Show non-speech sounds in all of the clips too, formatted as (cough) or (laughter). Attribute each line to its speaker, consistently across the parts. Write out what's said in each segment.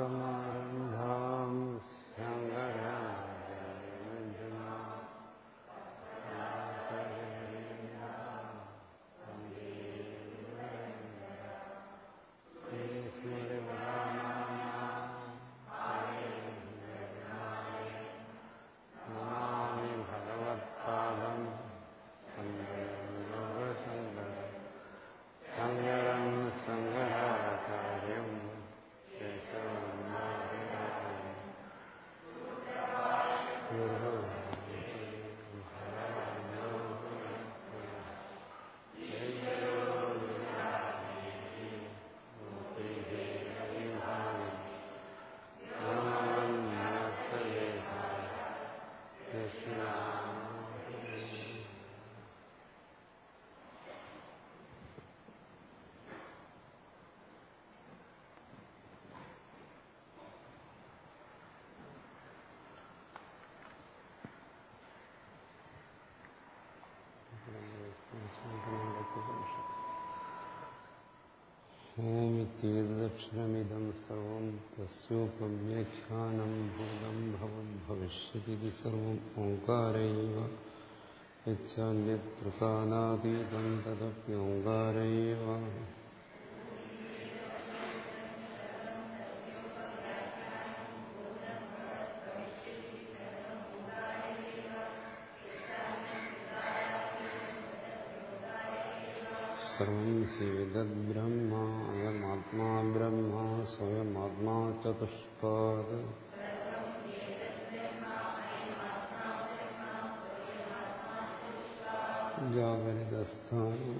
Speaker 1: ประมาณ ഓമിത്യക്ഷരമിതം സർവം തസ്യോപവ്യാഖ്യാനം ഭൂതം ഭവം ഭവിഷ്യതി സർവം ഓങ്കാരൈവ യച്ചാന്യത്രികാലാതീതം തദപ്യോങ്കാരൈവ സർവം ഹേതബ്രഹ്മ അയമാത്മാ ബ്രഹ്മ സ്വയമാത്മാ ചതുഷ്പാദ് ജാഗരിതസ്ഥാനം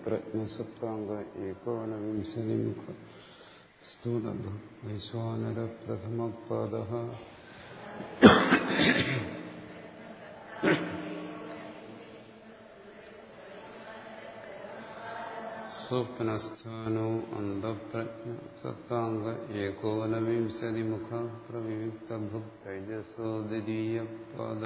Speaker 1: പ്രജ്ഞസപ്താംഗ ഏകോനവിംശതിമുഖ സ്ഥൂല വൈശ്വാനര പ്രഥമപാദ സ്വപ്നസ്ഥാനോ അന്തപ്രജ്ഞ സത്താംഗ ഏകോനവിംശതിമുഖ മുഖ തൈജസോ ദ്വിതീയപാദ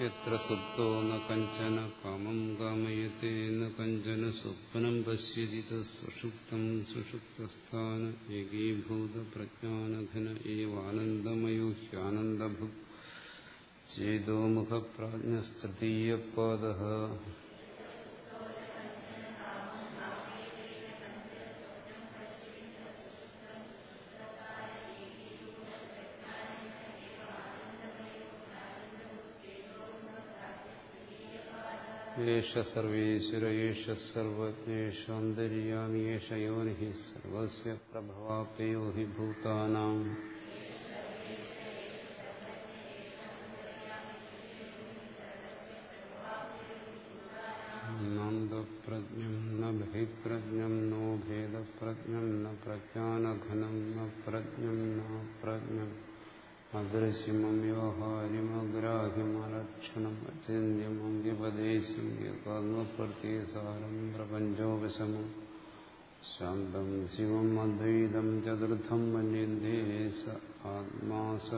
Speaker 1: യത്ര കഞ്ചന കാമം കാമയത്തെ കഞ്ചന സ്വപ്നം പശ്യതി സുഷുപ്തം സുഷുപ്തസ്ഥാന ഏകീഭൂത പ്രജ്ഞാനഘന ഏവാനന്ദമയോ ഹ്യാനന്ദഭുക് ഏഷ സർവേശ്വര ഏഷ സർവജ്ഞേഷാന്തര്യാമി ഏഷ യോനി സർവസ്യ പ്രഭവാപ്യോ ഹി ഭൂതാനാം നന്ദപ്രജ്ഞം ന ബഹിപ്രജ്ഞം നോ ഭേദപ്രജ്ഞം ന പ്രജ്ഞാനഘനം ന പ്രജ്ഞം ന പ്രജ്ഞം അദൃശ്യമം വ്യവഹാര്യമഗ്രാഹ്യമലക്ഷണം അചിന്യം അംഗ്യപദേശം യഥാത്മപ്രത്യസാരം പ്രപഞ്ചോപശമം ശാന്തം ശിവം അദ്വൈതം ചതുർത്ഥം മന്യന്തേ സ ആത്മാ സ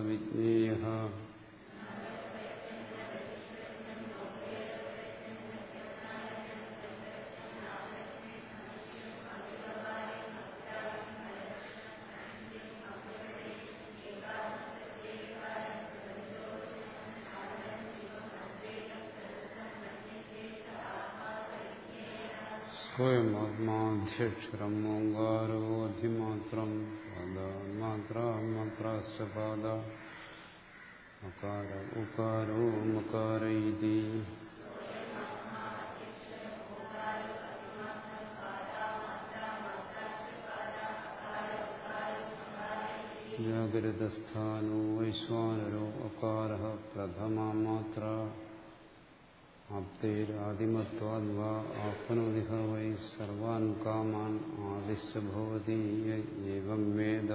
Speaker 1: വിജ്ഞേയ സ്വയമാത്മാധ്യക്ഷരം ഓങ്കാരോ അധിമാത്രം പാദമാത്ര മാത്രാശ്ചപാദ മകാര ഉകാരോ മകാര वैश्वानरो ജാഗ്രതസ്ഥാനോ വൈശ്വാനരോ അകാര പ്രഥമാ മാത്ര ആപ്തേരാദിമത്വാദ്വാ ആപ്നോതി വൈ സർവാൻ കാമാൻ ആദിശ്യ ഭവതി ഏവം വേദ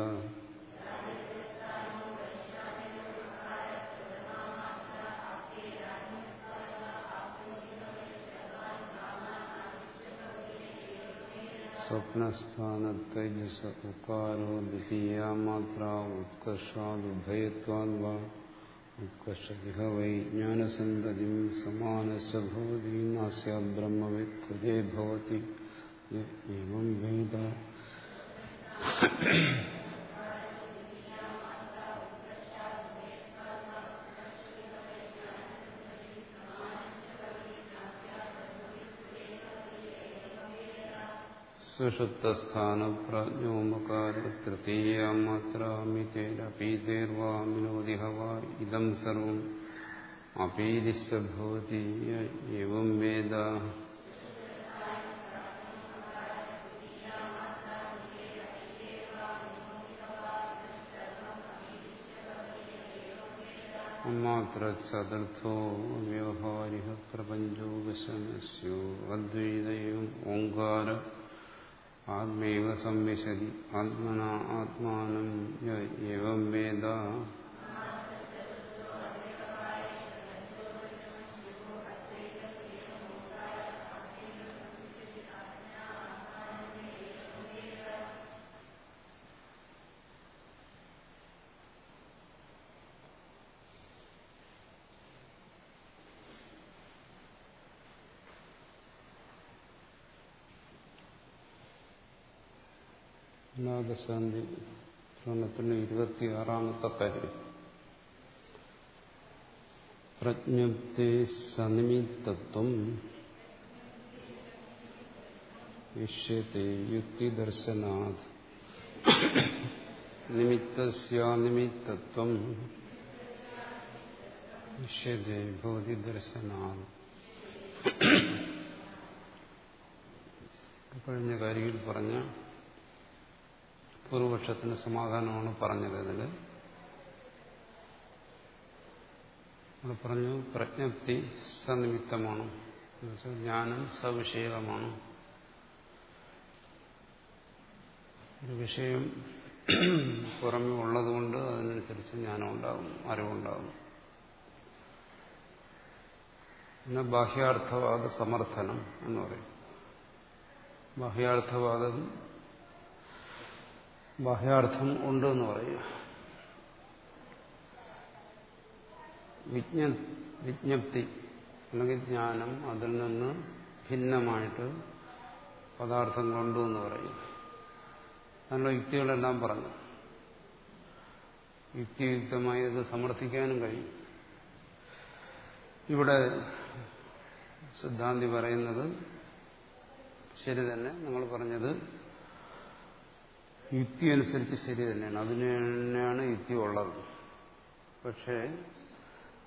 Speaker 1: സ്വപ്നസ്ഥാനത്തൈജസ ഉക്കാരോ ദ്വിതീയ മാത്ര ഉത്കർഷാദുഭയത്വാദ്വാ ഉത്കർഷതിഹ വൈ ജ്ഞാനസന്തതിം സമാനസ ഭവതി നാസ്യാത് ബ്രഹ്മവിത് കൃതേ ഭവതി ഏവം വേദ സുഷുപ്തസ്ഥാനപ്രജ്ഞോമകാര തൃതീയമാത്രാമിതേരപീതേർവാമിനോദിഹ വാ ഇതം സർവം അപീതിശ്ച ഭവതി ഏവം വേദ മാത്ര വ്യവഹാരിക പ്രപഞ്ചോ വിഷമസ്യോ അദ്വൈതയും ഓങ്കാര ആത്മൈവ സംവിശതി ആത്മന ആത്മാനം വേദ അനാഥശാന്തി ശ്രവണത്തിന് ഇരുപത്തിയാറാമത്തെ കാര്യം പ്രജ്ഞപ്തി സനിമിത്തത്വം ഇഷ്യത്തെ യുക്തിദർശനാത് നിമിത്തസ്യാനിമിത്തത്വം ഇഷ്യത്തെ ബോധിദർശനാത് കഴിഞ്ഞ കാര്യത്തിൽ പറഞ്ഞ പൂർവപക്ഷത്തിന് സമാധാനമാണ് പറഞ്ഞത് ഇതിൽ പറഞ്ഞു പ്രജ്ഞപ്തി സനിമിത്തമാണ്. ജ്ഞാനം സവിഷയകമാണ് ഒരു വിഷയം പുറമെ ഉള്ളതുകൊണ്ട് അതിനനുസരിച്ച് ജ്ഞാനം ഉണ്ടാകും അറിവുണ്ടാകും പിന്നെ ബാഹ്യാർത്ഥവാദ സമർത്ഥനം എന്ന് പറയും. ബാഹ്യാർത്ഥവാദം ബാഹ്യാർത്ഥം ഉണ്ട് എന്ന് പറയുക. വിജ്ഞ വിജ്ഞപ്തി അല്ലെങ്കിൽ ജ്ഞാനം അതിൽ നിന്ന് ഭിന്നമായിട്ട് പദാർത്ഥങ്ങളുണ്ട് എന്ന് പറയും അതിനുള്ള യുക്തികളെല്ലാം പറഞ്ഞു. യുക്തിയുക്തമായി അത് സമർത്ഥിക്കാനും കഴിയും. ഇവിടെ സിദ്ധാന്തി പറയുന്നത് ശരി തന്നെ. നമ്മൾ പറഞ്ഞത് യുക്തി അനുസരിച്ച് ശരി തന്നെയാണ്. അതിന് തന്നെയാണ് യുക്തി ഉള്ളത്. പക്ഷേ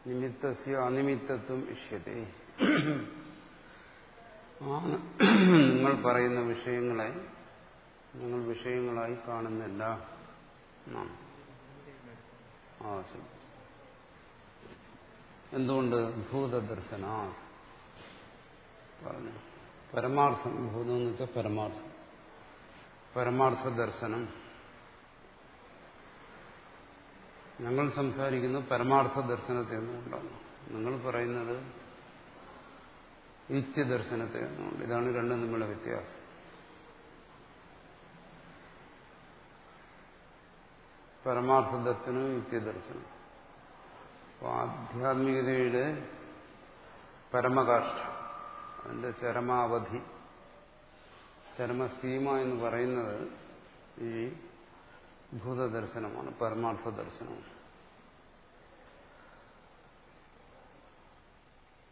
Speaker 1: നിമിത്തസ്യ അനിമിത്തത്വം ഇഷ്യത്തെ. നിങ്ങൾ പറയുന്ന വിഷയങ്ങളെ നിങ്ങൾ വിഷയങ്ങളായി കാണുന്നില്ല എന്തുകൊണ്ട്? ഭൂതദർശന. പറഞ്ഞു. പരമാർത്ഥം ഭൂതം എന്ന് വെച്ചാൽ പരമാർത്ഥം. പരമാർത്ഥ ദർശനം ഞങ്ങൾ സംസാരിക്കുന്ന പരമാർത്ഥ ദർശനത്തെ എന്നുകൊണ്ടാണ് നിങ്ങൾ പറയുന്നത് നിത്യദർശനത്തെ എന്നുകൊണ്ട് ഇതാണ് രണ്ടും തമ്മിലുള്ള വ്യത്യാസം. പരമാർത്ഥ ദർശനം നിത്യദർശനം അപ്പോൾ ആധ്യാത്മികതയുടെ പരമകാഷ്ഠ. അതിന്റെ ചരമാവധി. ചരമസീമ എന്ന് പറയുന്നത് ഈ ഭൂതദർശനമാണ് പരമാർത്ഥ ദർശനമാണ്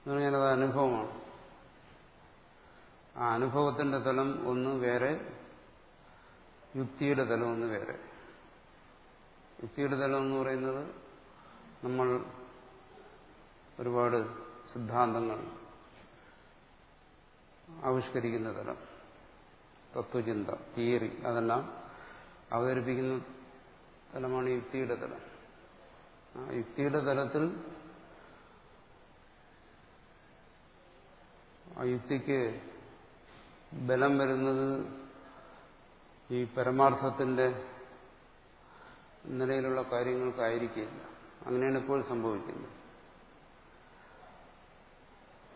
Speaker 1: ഞാനത് അനുഭവമാണ്. ആ അനുഭവത്തിന്റെ തലം ഒന്ന് വേറെ യുക്തിയുടെ തലം ഒന്ന് വേറെ. യുക്തിയുടെ തലം എന്ന് പറയുന്നത് നമ്മൾ ഒരുപാട് സിദ്ധാന്തങ്ങൾ ആവിഷ്കരിക്കുന്ന തലം. തത്വചിന്ത തിയറി അതെല്ലാം അവതരിപ്പിക്കുന്ന തലമാണ് യുക്തിയുടെ തലം. ആ യുക്തിയുടെ തലത്തിൽ ആ യുക്തിക്ക് ബലം വരുന്നത് ഈ പരമാർത്ഥത്തിന്റെ നിലയിലുള്ള കാര്യങ്ങൾക്കായിരിക്കില്ല. അങ്ങനെയാണ് ഇപ്പോൾ സംഭവിക്കുന്നത്.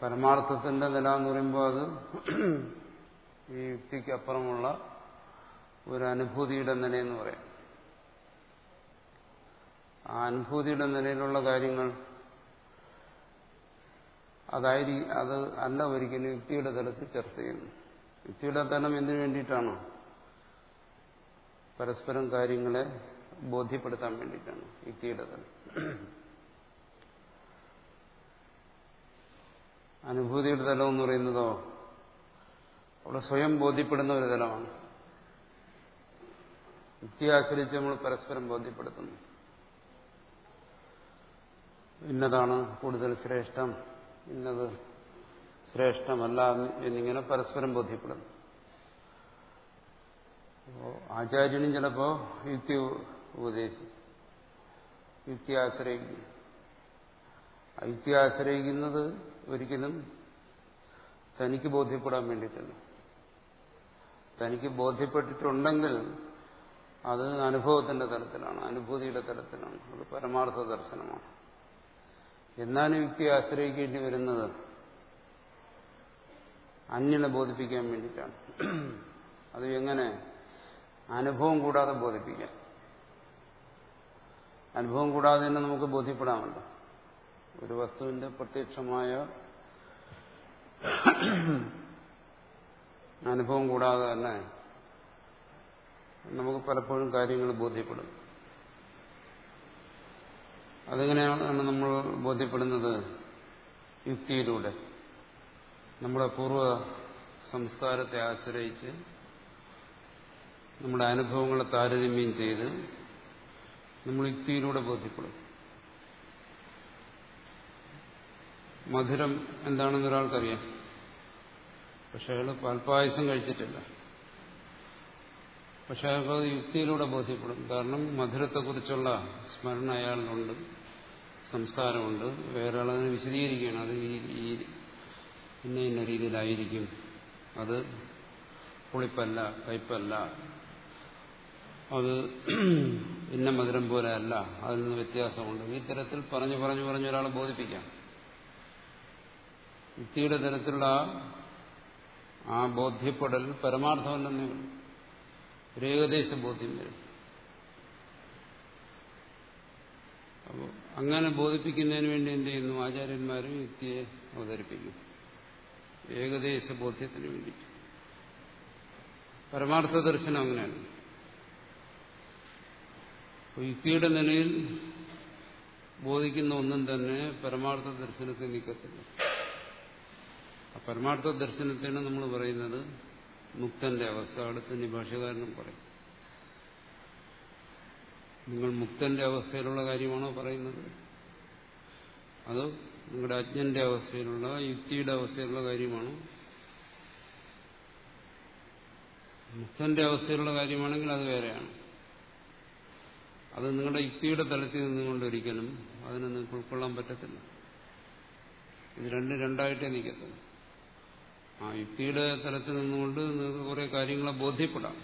Speaker 1: പരമാർത്ഥത്തിന്റെ നില എന്ന് പറയുമ്പോൾ അത് ഈ യുക്തിക്ക് അപ്പുറമുള്ള ഒരു അനുഭൂതിയുടെ നിലയെന്ന് പറയാം. ആ അനുഭൂതിയുടെ നിലയിലുള്ള കാര്യങ്ങൾ അതായിരി അത് അല്ല ഒരിക്കലും യുക്തിയുടെ തലത്തിൽ ചർച്ച ചെയ്യുന്നു. യുക്തിയുടെ തലം എന്തിനു വേണ്ടിയിട്ടാണ്? പരസ്പരം കാര്യങ്ങളെ ബോധ്യപ്പെടുത്താൻ വേണ്ടിയിട്ടാണ് യുക്തിയുടെ തലം അനുഭൂതിയുടെ തലം എന്ന് പറയുന്നതോ അവിടെ സ്വയം ബോധ്യപ്പെടുന്ന ഒരു തലമാണ്. യുക്തി ആശ്രയിച്ച് നമ്മൾ പരസ്പരം ബോധ്യപ്പെടുത്തുന്നു. ഇന്നതാണ് കൂടുതൽ ശ്രേഷ്ഠം ഇന്നത് ശ്രേഷ്ഠമല്ല എന്നിങ്ങനെ പരസ്പരം ബോധ്യപ്പെടുന്നു. ആചാര്യനും ചിലപ്പോൾ യുക്തി ഉപദേശിക്കും യുക്തി ആശ്രയിക്കും യുക്തി ആശ്രയിക്കുന്നത് ഒരിക്കലും തനിക്ക് ബോധ്യപ്പെടാൻ വേണ്ടിയിട്ടല്ല. തനിക്ക് ബോധ്യപ്പെട്ടിട്ടുണ്ടെങ്കിൽ അത് അനുഭവത്തിന്റെ തലത്തിലാണ് അനുഭൂതിയുടെ തലത്തിലാണ്. അത് പരമാർത്ഥ ദർശനമാണ്. എന്നാലും യുക്തി ആശ്രയിക്കേണ്ടി വരുന്നത്? അന്യനെ ബോധിപ്പിക്കാൻ വേണ്ടിയിട്ടാണ്. അത് എങ്ങനെ? അനുഭവം കൂടാതെ ബോധിപ്പിക്കാം അനുഭവം കൂടാതെ തന്നെ നമുക്ക് ബോധ്യപ്പെടാമല്ലോ. ഒരു വസ്തുവിന്റെ പ്രത്യക്ഷമായ അനുഭവം കൂടാതെ തന്നെ നമുക്ക് പലപ്പോഴും കാര്യങ്ങൾ ബോധ്യപ്പെടും. അതെങ്ങനെയാണ് നമ്മൾ ബോധ്യപ്പെടുന്നത്? യുക്തിയിലൂടെ. നമ്മുടെ പൂർവ സംസ്കാരത്തെ ആശ്രയിച്ച് നമ്മുടെ അനുഭവങ്ങളെ താരതമ്യം ചെയ്ത് നമ്മൾ യുക്തിയിലൂടെ ബോധ്യപ്പെടും. മധുരം എന്താണെന്ന് ഒരാൾക്കറിയാം. പക്ഷെ അയാൾ പാൽപ്പായസം കഴിച്ചിട്ടില്ല. പക്ഷെ അയാൾക്ക് അത് യുക്തിയിലൂടെ ബോധ്യപ്പെടും. കാരണം മധുരത്തെക്കുറിച്ചുള്ള സ്മരണ അയാളിലുണ്ട് സംസ്കാരമുണ്ട്. വേറെ ആളതിനെ വിശദീകരിക്കുകയാണ്. അത് ഈ ഇന്ന ഇന്ന രീതിയിലായിരിക്കും. അത് പുളിപ്പല്ല കയ്പല്ല അത് ഇന്ന മധുരം പോലെ അല്ല. അതിൽ നിന്ന് വ്യത്യാസമുണ്ട്. ഈ തരത്തിൽ പറഞ്ഞു പറഞ്ഞു പറഞ്ഞു ഒരാളെ ബോധിപ്പിക്കാം. യുക്തിയുടെ തരത്തിലുള്ള ആ ബോധ്യപ്പെടൽ പരമാർത്ഥമല്ലെന്നേ ഒരു ഏകദേശ ബോധ്യം വരും. അപ്പോൾ അങ്ങനെ ബോധിപ്പിക്കുന്നതിന് വേണ്ടി എന്ത് ചെയ്യുന്നു? ആചാര്യന്മാർ യുക്തിയെ അവതരിപ്പിക്കും ഏകദേശ ബോധ്യത്തിന് വേണ്ടി പരമാർത്ഥ ദർശനം അങ്ങനെയാണ്. യുക്തിയുടെ നിലയിൽ ബോധിക്കുന്ന ഒന്നും തന്നെ പരമാർത്ഥ ദർശനത്തിൽ നീക്കത്തില്ല ആ പരമാർത്ഥ ദർശനത്തിന് നമ്മൾ പറയുന്നത് മുക്തന്റെ അവസ്ഥ. അടുത്ത ഭാഷകാരനും പറയും. നിങ്ങൾ മുക്തന്റെ അവസ്ഥയിലുള്ള കാര്യമാണോ പറയുന്നത്? അതോ നിങ്ങളുടെ അജ്ഞന്റെ അവസ്ഥയിലുള്ള യുക്തിയുടെ അവസ്ഥയിലുള്ള കാര്യമാണോ? മുക്തന്റെ അവസ്ഥയിലുള്ള കാര്യമാണെങ്കിൽ അത് വേറെയാണ്. അത് നിങ്ങളുടെ യുക്തിയുടെ തലത്തിൽ നിന്നുകൊണ്ട് ഒരിക്കലും അതിനെ നിങ്ങൾക്ക് ഉൾക്കൊള്ളാൻ പറ്റത്തില്ല. ഇത് രണ്ട് രണ്ടായിട്ടേ നിൽക്കത്തുള്ളൂ. ആ യുക്തിയുടെ തലത്തിൽ നിന്നുകൊണ്ട് നിങ്ങൾക്ക് കുറെ കാര്യങ്ങളെ ബോധ്യപ്പെടാം.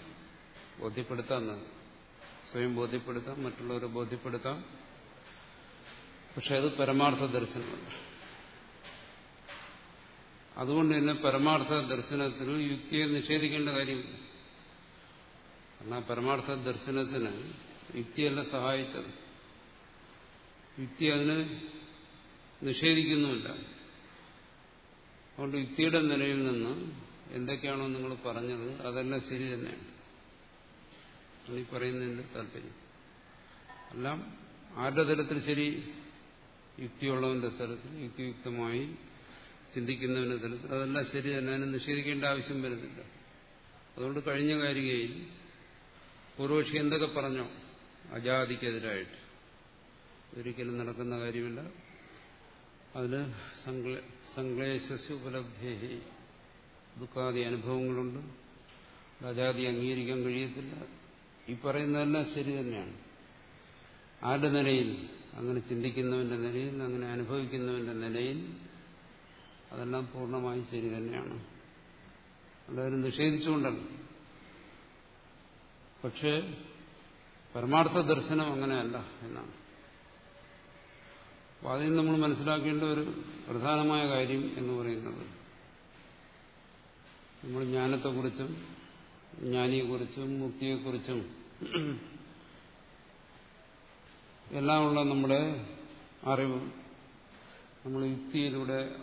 Speaker 1: ബോധ്യപ്പെടുത്താം സ്വയം ബോധ്യപ്പെടുത്താം മറ്റുള്ളവരെ ബോധ്യപ്പെടുത്താം. പക്ഷെ അത് പരമാർത്ഥ ദർശനമല്ല. അതുകൊണ്ട് തന്നെ പരമാർത്ഥ ദർശനത്തിൽ യുക്തിയെ നിഷേധിക്കേണ്ട കാര്യമില്ല. കാരണം പരമാർത്ഥ ദർശനത്തിന് യുക്തിയല്ല സഹായിച്ചത്. യുക്തി അതിന് നിഷേധിക്കുന്നുമില്ല. അതുകൊണ്ട് യുക്തിയുടെ നിലയിൽ നിന്ന് എന്തൊക്കെയാണോ നിങ്ങൾ പറഞ്ഞത് അതെല്ലാം ശരി തന്നെയാണ്. ഈ പറയുന്നതിന്റെ താല്പര്യം. എല്ലാം ആരുടെ തലത്തിൽ ശരി? യുക്തിയുള്ളവന്റെ സ്ഥലത്തിൽ യുക്തിയുക്തമായി ചിന്തിക്കുന്നവന്റെ തലത്തിൽ. അതെല്ലാം ശരി തന്നെ. അതിനെ നിഷേധിക്കേണ്ട ആവശ്യം വരുന്നില്ല. അതുകൊണ്ട് കഴിഞ്ഞ കാരികയിൽ പൂർവക്ഷി എന്തൊക്കെ പറഞ്ഞോ അജാതിക്കെതിരായിട്ട് ഒരിക്കലും നടക്കുന്ന കാര്യമില്ല. അതിന് സംക്ലേശസ് ഉപലബ്ധി. ദുഃഖാദി അനുഭവങ്ങളുണ്ട്. അജാതി അംഗീകരിക്കാൻ കഴിയത്തില്ല. ഈ പറയുന്നതെല്ലാം ശരി തന്നെയാണ്. ആരുടെ നിലയിൽ? അങ്ങനെ ചിന്തിക്കുന്നവന്റെ നിലയിൽ അങ്ങനെ അനുഭവിക്കുന്നവന്റെ നിലയിൽ അതെല്ലാം പൂർണമായും ശരി തന്നെയാണ്. എല്ലാവരും നിഷേധിച്ചുകൊണ്ടാണ് പക്ഷേ പരമാർത്ഥ ദർശനം അങ്ങനെയല്ല എന്നാണ്. അപ്പോൾ അതിൽ നമ്മൾ മനസ്സിലാക്കേണ്ട ഒരു പ്രധാനമായ കാര്യം എന്ന് പറയുന്നത് നമ്മൾ ജ്ഞാനത്തെക്കുറിച്ചും ജ്ഞാനിയെക്കുറിച്ചും മുക്തിയെക്കുറിച്ചും എല്ലാമുള്ള നമ്മുടെ അറിവ് നമ്മൾ യുക്തിയിലൂടെ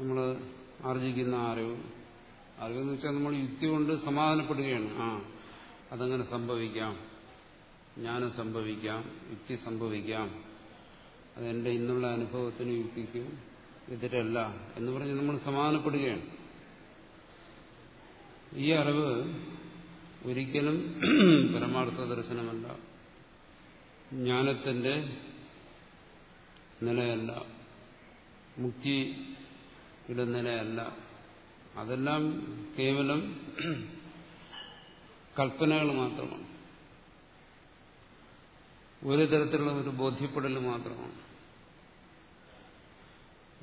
Speaker 1: നമ്മൾ ആർജിക്കുന്ന അറിവ്. അറിവെന്ന് വെച്ചാൽ നമ്മൾ യുക്തി കൊണ്ട് സമാധാനപ്പെടുകയാണ്. ആ അതങ്ങനെ സംഭവിക്കാം. ജ്ഞാനം സംഭവിക്കാം. യുക്തി സംഭവിക്കാം. അതെന്റെ ഇന്നുള്ള അനുഭവത്തിന് യുക്തിക്കും എതിരല്ല എന്ന് പറഞ്ഞ് നമ്മൾ സമാധാനപ്പെടുകയാണ്. ഈ അറിവ് ഒരിക്കലും (clears throat) പരമാർത്ഥ ദർശനമല്ല. ജ്ഞാനത്തിന്റെ നിലയല്ല. മുക്തിയുടെ നിലയല്ല. അതെല്ലാം കേവലം (clears throat) കൽപ്പനകൾ മാത്രമാണ്. ഒരു തരത്തിലുള്ള ഒരു ബോധ്യപ്പെടൽ മാത്രമാണ്.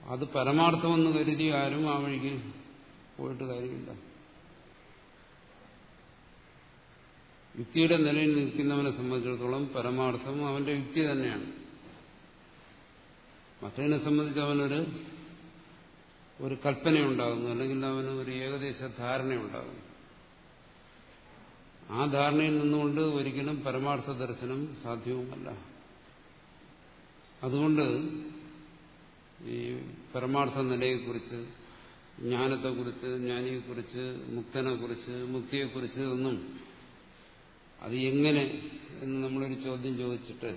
Speaker 1: അത് പരമാർത്ഥമെന്ന് കരുതി ആരും ആ വഴിക്ക് പോയിട്ട് കാര്യമില്ല. യുക്തിയുടെ നിലയിൽ നിൽക്കുന്നവനെ സംബന്ധിച്ചിടത്തോളം പരമാർത്ഥം അവന്റെ യുക്തി തന്നെയാണ്. മറ്റതിനെ സംബന്ധിച്ച് അവനൊരു ഒരു കൽപ്പനയുണ്ടാകുന്നു അല്ലെങ്കിൽ അവന് ഒരു ഏകദേശ ധാരണയുണ്ടാകുന്നു. ആ ധാരണയിൽ നിന്നുകൊണ്ട് ഒരിക്കലും പരമാർത്ഥ ദർശനം സാധ്യവുമല്ല അതുകൊണ്ട് ഈ പരമാർത്ഥ നിലയെക്കുറിച്ച് ജ്ഞാനത്തെക്കുറിച്ച് ജ്ഞാനിയെക്കുറിച്ച് മുക്തനെക്കുറിച്ച് മുക്തിയെക്കുറിച്ച് ഒന്നും അത് എങ്ങനെ എന്ന് നമ്മളൊരു ചോദ്യം ചോദിച്ചിട്ട്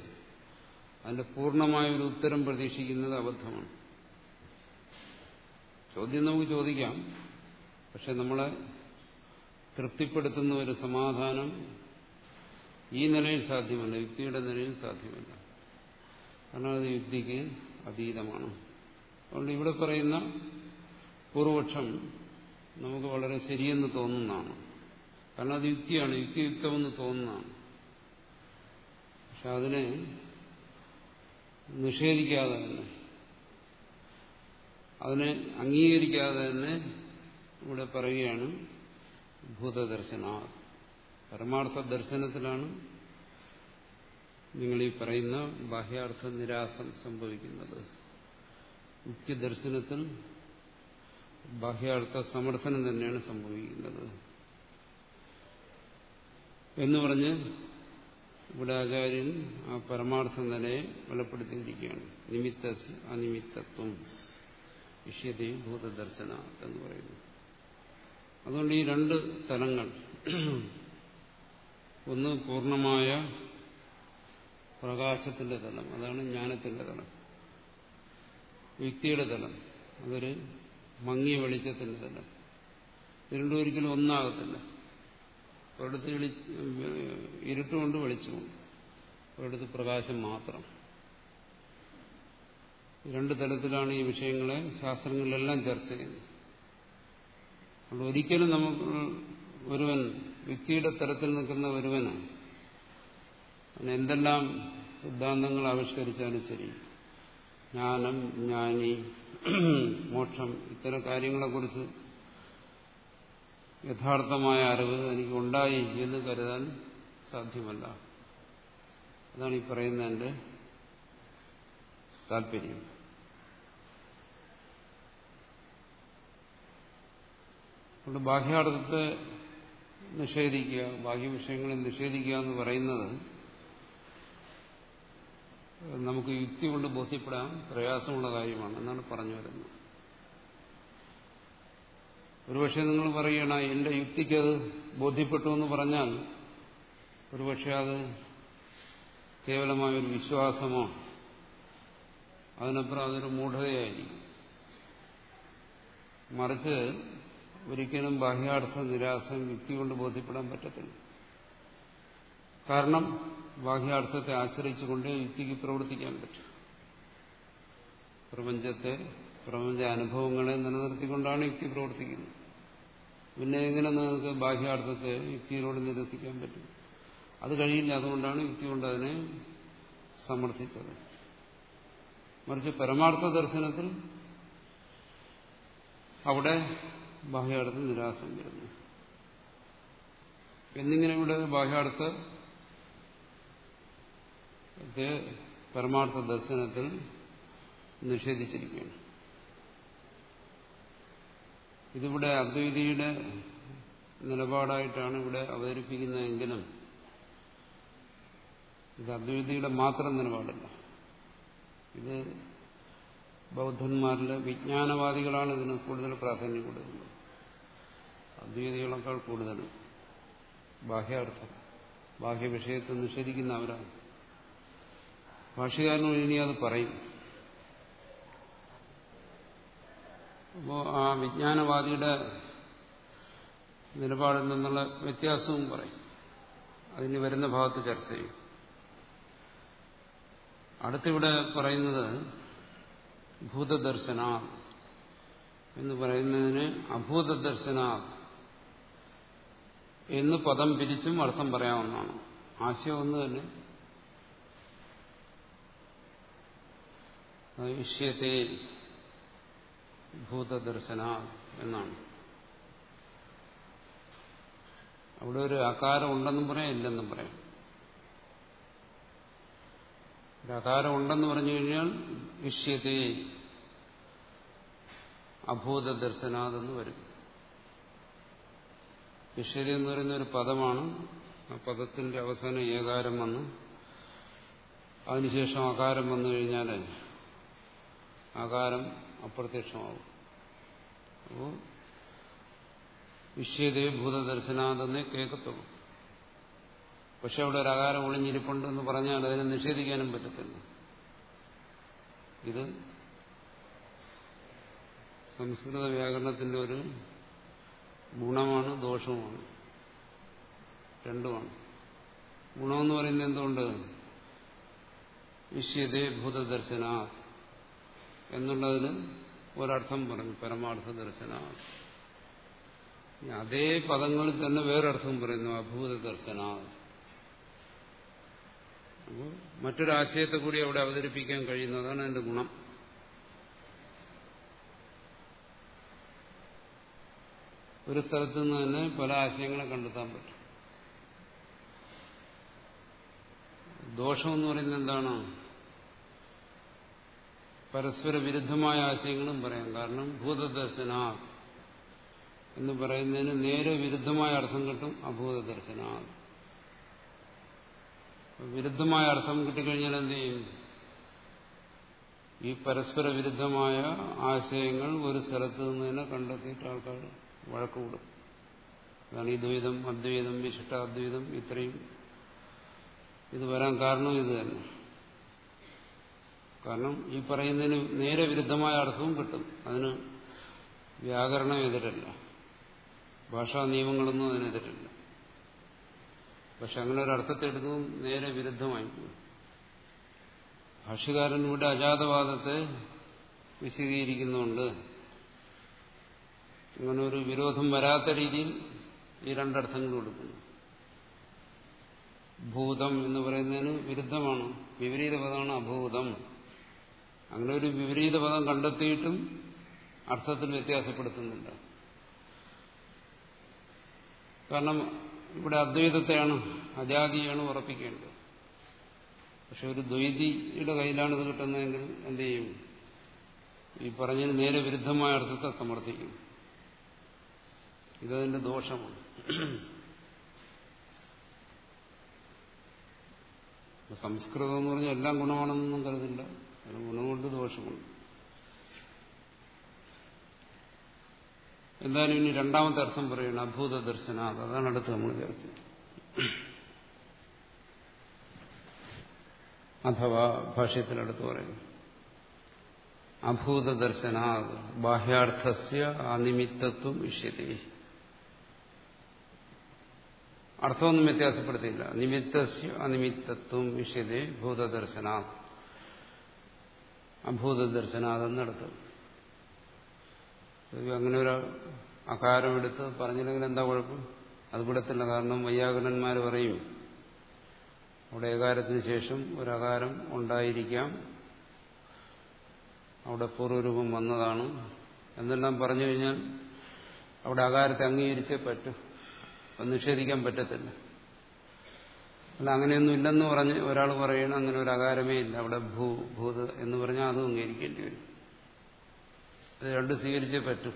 Speaker 1: അതിന്റെ പൂർണമായ ഒരു ഉത്തരം പ്രതീക്ഷിക്കുന്നത് അബദ്ധമാണ്. ചോദ്യം നമുക്ക് ചോദിക്കാം പക്ഷെ നമ്മളെ തൃപ്തിപ്പെടുത്തുന്ന ഒരു സമാധാനം ഈ നിലയിൽ സാധ്യമല്ല. യുക്തിയുടെ നിലയിൽ സാധ്യമല്ല. കാരണം അത് യുക്തിക്ക് അതീതമാണ്. അതുകൊണ്ട് ഇവിടെ പറയുന്ന പൂർവപക്ഷം നമുക്ക് വളരെ ശരിയെന്ന് തോന്നുന്നതാണ്. കാരണം അത് യുക്തിയാണ്. യുക്തിയുക്തമെന്ന് തോന്നുന്നതാണ്. പക്ഷെ അതിനെ നിഷേധിക്കാതെ തന്നെ അതിനെ അംഗീകരിക്കാതെ തന്നെ ഇവിടെ പറയുകയാണ് ഭൂതദർശന. പരമാർത്ഥ ദർശനത്തിലാണ് നിങ്ങൾ ഈ പറയുന്ന ബാഹ്യാർത്ഥ നിരാസം സംഭവിക്കുന്നത്. മുഖ്യ ദർശനത്തിൽ ബാഹ്യാർത്ഥ സമർത്ഥനം തന്നെയാണ് സംഭവിക്കുന്നത്. എന്ന് പറഞ്ഞ് ഇവിടെ ആചാര്യൻ ആ പരമാർത്ഥ നിലയെ ബലപ്പെടുത്തിയിരിക്കുകയാണ് നിമിത്ത അനിമിത്തത്വം. വിഷയതയും ഭൂതദർശന എന്ന് പറയുന്നു. അതുകൊണ്ട് ഈ രണ്ട് തലങ്ങൾ ഒന്ന് പൂർണമായ പ്രകാശത്തിന്റെ തലം അതാണ് ജ്ഞാനത്തിന്റെ തലം. വ്യക്തിയുടെ തലം അതൊരു മങ്ങിയ വെളിച്ചത്തിന്റെ തലം. ഇത് ഒരിക്കലും ഒന്നാകത്തില്ല. ഒരിടത്ത് ഇരുട്ടുകൊണ്ട് വെളിച്ചമുണ്ട്. ഒരിടത്ത് പ്രകാശം മാത്രം. രണ്ട് തലത്തിലാണ് ഈ വിഷയങ്ങളെ ശാസ്ത്രങ്ങളിലെല്ലാം ചർച്ച ചെയ്യുന്നത്. അതുകൊണ്ട് ഒരിക്കലും നമുക്ക് ഒരുവൻ വ്യക്തിയുടെ തലത്തിൽ നിൽക്കുന്ന ഒരുവന് എന്തെല്ലാം സിദ്ധാന്തങ്ങൾ ആവിഷ്കരിച്ചാലും ശരി. ജ്ഞാനം ജ്ഞാനി (clears throat) മോക്ഷം ഇത്തരം കാര്യങ്ങളെക്കുറിച്ച് യഥാർത്ഥമായ അറിവ് എനിക്ക് ഉണ്ടായി എന്ന് കരുതാൻ സാധ്യമല്ല. അതാണ് ഈ പറയുന്നതിന്റെ താല്പര്യം. അതുകൊണ്ട് ബാഹ്യാർത്ഥത്തെ നിഷേധിക്കുക ബാഹ്യ വിഷയങ്ങളെ നിഷേധിക്കുക എന്ന് പറയുന്നത് നമുക്ക് യുക്തി കൊണ്ട് ബോധ്യപ്പെടാൻ പ്രയാസമുള്ള കാര്യമാണ് എന്നാണ് പറഞ്ഞു വരുന്നത്. ഒരുപക്ഷെ നിങ്ങൾ പറയണ എന്റെ യുക്തിക്കത് ബോധ്യപ്പെട്ടു എന്ന് പറഞ്ഞാൽ ഒരുപക്ഷെ അത് കേവലമായ ഒരു വിശ്വാസമോ അതിനപ്പുറം അതൊരു മൂഢതയായിരിക്കും. മറിച്ച് ഒരിക്കലും ബാഹ്യാർത്ഥ നിരാസം യുക്തി കൊണ്ട് ബോധ്യപ്പെടാൻ പറ്റത്തില്ല. കാരണം ബാഹ്യാർത്ഥത്തെ ആശ്രയിച്ചുകൊണ്ട് യുക്തിക്ക് പ്രവർത്തിക്കാൻ പറ്റും. പ്രപഞ്ചത്തെ പ്രപഞ്ച അനുഭവങ്ങളെ നിലനിർത്തിക്കൊണ്ടാണ് യുക്തി പ്രവർത്തിക്കുന്നത്. പിന്നെ എങ്ങനെ നിങ്ങൾക്ക് ബാഹ്യാർത്ഥത്തെ യുക്തിയിലൂടെ നിരസിക്കാൻ പറ്റും? അത് കഴിയില്ല. അതുകൊണ്ടാണ് യുക്തി കൊണ്ട് അതിനെ സമർത്ഥിച്ചത്. മറിച്ച് പരമാർത്ഥ ദർശനത്തിൽ അവിടെ ബാഹ്യാർത്ഥ നിരാസം വരുന്നു. എന്നിങ്ങനെ ഇവിടെ ബാഹ്യാർത്ഥ പരമാർത്ഥ ദർശനത്തിൽ നിഷേധിച്ചിരിക്കുകയാണ്. ഇതിവിടെ അദ്വൈതിയുടെ നിലപാടായിട്ടാണ് ഇവിടെ അവതരിപ്പിക്കുന്നതെങ്കിലും ഇത് അദ്വൈതിയുടെ മാത്രം നിലപാടല്ല. ഇത് ബൗദ്ധന്മാരിലെ വിജ്ഞാനവാദികളാണ് ഇതിന് കൂടുതൽ പ്രാധാന്യം കൊടുക്കുന്നത്. അദ്വൈതികളെക്കാൾ കൂടുതൽ ബാഹ്യാർത്ഥം ബാഹ്യ വിഷയത്തെ നിഷേധിക്കുന്നവരാണ് ഭാഷകാരനും ഇനി അത് പറയും. അപ്പോൾ ആ വിജ്ഞാനവാദിയുടെ നിലപാടിൽ നിന്നുള്ള വ്യത്യാസവും പറയും. അതിന് വരുന്ന ഭാഗത്ത് ചർച്ച ചെയ്യും. അടുത്തിവിടെ പറയുന്നത് ഭൂതദർശന എന്ന് പറയുന്നതിന് അഭൂതദർശന എന്ന് പദം പിരിച്ചും അർത്ഥം പറയാവുന്നതാണ്. ആശയം ഒന്ന് തന്നെ. ഇഷ്യത്തെ ഭൂതദർശന എന്നാണ്. അവിടെ ഒരു ആകാരം ഉണ്ടെന്നും പറയാം ഇല്ലെന്നും പറയാം. ഒരു അകാരം ഉണ്ടെന്ന് പറഞ്ഞു കഴിഞ്ഞാൽ ഇഷ്യത്തെ അഭൂതദർശനാഥെന്ന് വരും. ഇഷ്യത എന്ന് പറയുന്ന ഒരു പദമാണ്. ആ പദത്തിന്റെ അവസാനം ഏകാരം വന്നു അതിനുശേഷം അകാരം വന്നു കഴിഞ്ഞാൽ ആകാരം അപ്രത്യക്ഷമാവും. അപ്പോൾ വിശ്യതേ ഭൂതദർശനാഥെന്നേ കേൾക്കത്തുള്ളൂ. പക്ഷെ അവിടെ ഒരു അകാരം ഒളിഞ്ഞിരിപ്പുണ്ടെന്ന് പറഞ്ഞാൽ അതിനെ നിഷേധിക്കാനും പറ്റത്തില്ല. ഇത് സംസ്കൃത വ്യാകരണത്തിന്റെ ഒരു ഗുണമാണ് ദോഷവുമാണ്. രണ്ടുമാണ്. ഗുണമെന്ന് പറയുന്നത് എന്തുകൊണ്ട്? വിശ്വതേ ഭൂതദർശന എന്നുള്ളതിന് ഒരർത്ഥം പറഞ്ഞു പരമാർത്ഥ ദർശന അതേ പദങ്ങളിൽ തന്നെ വേറൊരർത്ഥം പറയുന്നു അഭൂത ദർശന മറ്റൊരാശയത്തെ കൂടി അവിടെ അവതരിപ്പിക്കാൻ കഴിയുന്നതാണ് എന്റെ ഗുണം. ഒരു സ്ഥലത്തു നിന്ന് തന്നെ പല ആശയങ്ങളെ കണ്ടെത്താൻ പറ്റും. ദോഷം എന്ന് പറയുന്നത് എന്താണ്? പരസ്പര വിരുദ്ധമായ ആശയങ്ങളും പറയാം. കാരണം ഭൂതദർശന എന്ന് പറയുന്നതിന് നേരെ വിരുദ്ധമായ അർത്ഥം കിട്ടും അഭൂതദർശന വിരുദ്ധമായ അർത്ഥം കിട്ടിക്കഴിഞ്ഞാൽ എന്ത് ചെയ്യും? ഈ പരസ്പര വിരുദ്ധമായ ആശയങ്ങൾ ഒരു സ്ഥലത്ത് നിന്ന് തന്നെ കണ്ടെത്തിയിട്ട് ആൾക്കാർ വഴക്കുകൂടും അതാണ് ഈ ദ്വൈതം അദ്വൈതം വിശിഷ്ടാദ്വൈതം ഇത്രയും. ഇത് വരാൻ കാരണം ഇത് തന്നെ. കാരണം ഈ പറയുന്നതിന് നേരെ വിരുദ്ധമായ അർത്ഥവും കിട്ടും. അതിന് വ്യാകരണം എതിരല്ല. ഭാഷാ നിയമങ്ങളൊന്നും അതിനെതിരല്ല പക്ഷെ അങ്ങനെ ഒരു അർത്ഥത്തെ നേരെ വിരുദ്ധമായി. ഭാഷകാരൻ ഇവിടെ അജാതവാദത്തെ വിശദീകരിക്കുന്നുണ്ട്. അങ്ങനെ ഒരു വിരോധം വരാത്ത രീതിയിൽ ഈ രണ്ടർത്ഥങ്ങൾ കൊടുക്കുന്നു. ഭൂതം എന്ന് പറയുന്നതിന് വിരുദ്ധമാണ്. വിപരീത പദമാണ് അഭൂതം. അങ്ങനെ ഒരു വിപരീത പദം കണ്ടെത്തിയിട്ടും അർത്ഥത്തിൽ വ്യത്യാസപ്പെടുത്തുന്നുണ്ട്. കാരണം ഇവിടെ അദ്വൈതത്തെയാണ് അജാതിയാണ് ഉറപ്പിക്കേണ്ടത്. പക്ഷെ ഒരു ദ്വൈതിയുടെ കയ്യിലാണ് ഇത് കിട്ടുന്നതെങ്കിൽ എന്ത് ചെയ്യും? ഈ പറഞ്ഞതിന് നേരെ വിരുദ്ധമായ അർത്ഥത്തെ സമർത്ഥിക്കും. ഇതതിന്റെ ദോഷമാണ്. സംസ്കൃതം എന്ന് പറഞ്ഞാൽ എല്ലാം ഗുണമാണെന്നൊന്നും കരുതില്ല. അത് ഗുണമുണ്ട് ദോഷമുണ്ട്. എന്തായാലും ഇനി രണ്ടാമത്തെ അർത്ഥം പറയുന്നത് അഭൂത ദർശന. അതാണ് അടുത്ത് നമ്മൾ ചർച്ച അഥവാ ഭാഷ്യത്തിനടുത്ത് പറയുന്നു. അഭൂത ദർശന ബാഹ്യാർത്ഥസ്യ അനിമിത്തത്വം ഇഷ്യത്തെ അർത്ഥമൊന്നും വ്യത്യാസപ്പെടുത്തിയില്ല. നിമിത്തസ്യ അനിമിത്തത്വം വിഷയതേ ഭൂതദർശന. അഭൂതദർശനാഥെന്നെടുത്ത് അങ്ങനെ ഒരു അകാരമെടുത്ത് പറഞ്ഞില്ലെങ്കിൽ എന്താ കുഴപ്പം? അത് വിടത്തില്ല. കാരണം വൈയാകരന്മാർ പറയും അവിടെ ഏകാരത്തിന് ശേഷം ഒരു അകാരം ഉണ്ടായിരിക്കാം. അവിടെ പൂർവരൂപം വന്നതാണ്. എന്നെല്ലാം പറഞ്ഞു കഴിഞ്ഞാൽ അവിടെ അകാരത്തെ അംഗീകരിച്ചേ പറ്റൂ. അത് നിഷേധിക്കാൻ പറ്റത്തില്ല. അല്ല അങ്ങനെയൊന്നും ഇല്ലെന്ന് പറഞ്ഞ് ഒരാൾ പറയണം അങ്ങനെ ഒരു അകാരമേ ഇല്ല. അവിടെ ഭൂ ഭൂത് എന്ന് പറഞ്ഞാൽ അതും അംഗീകരിക്കേണ്ടി വരും. ഇത് രണ്ടും സ്വീകരിച്ചേ പറ്റൂ.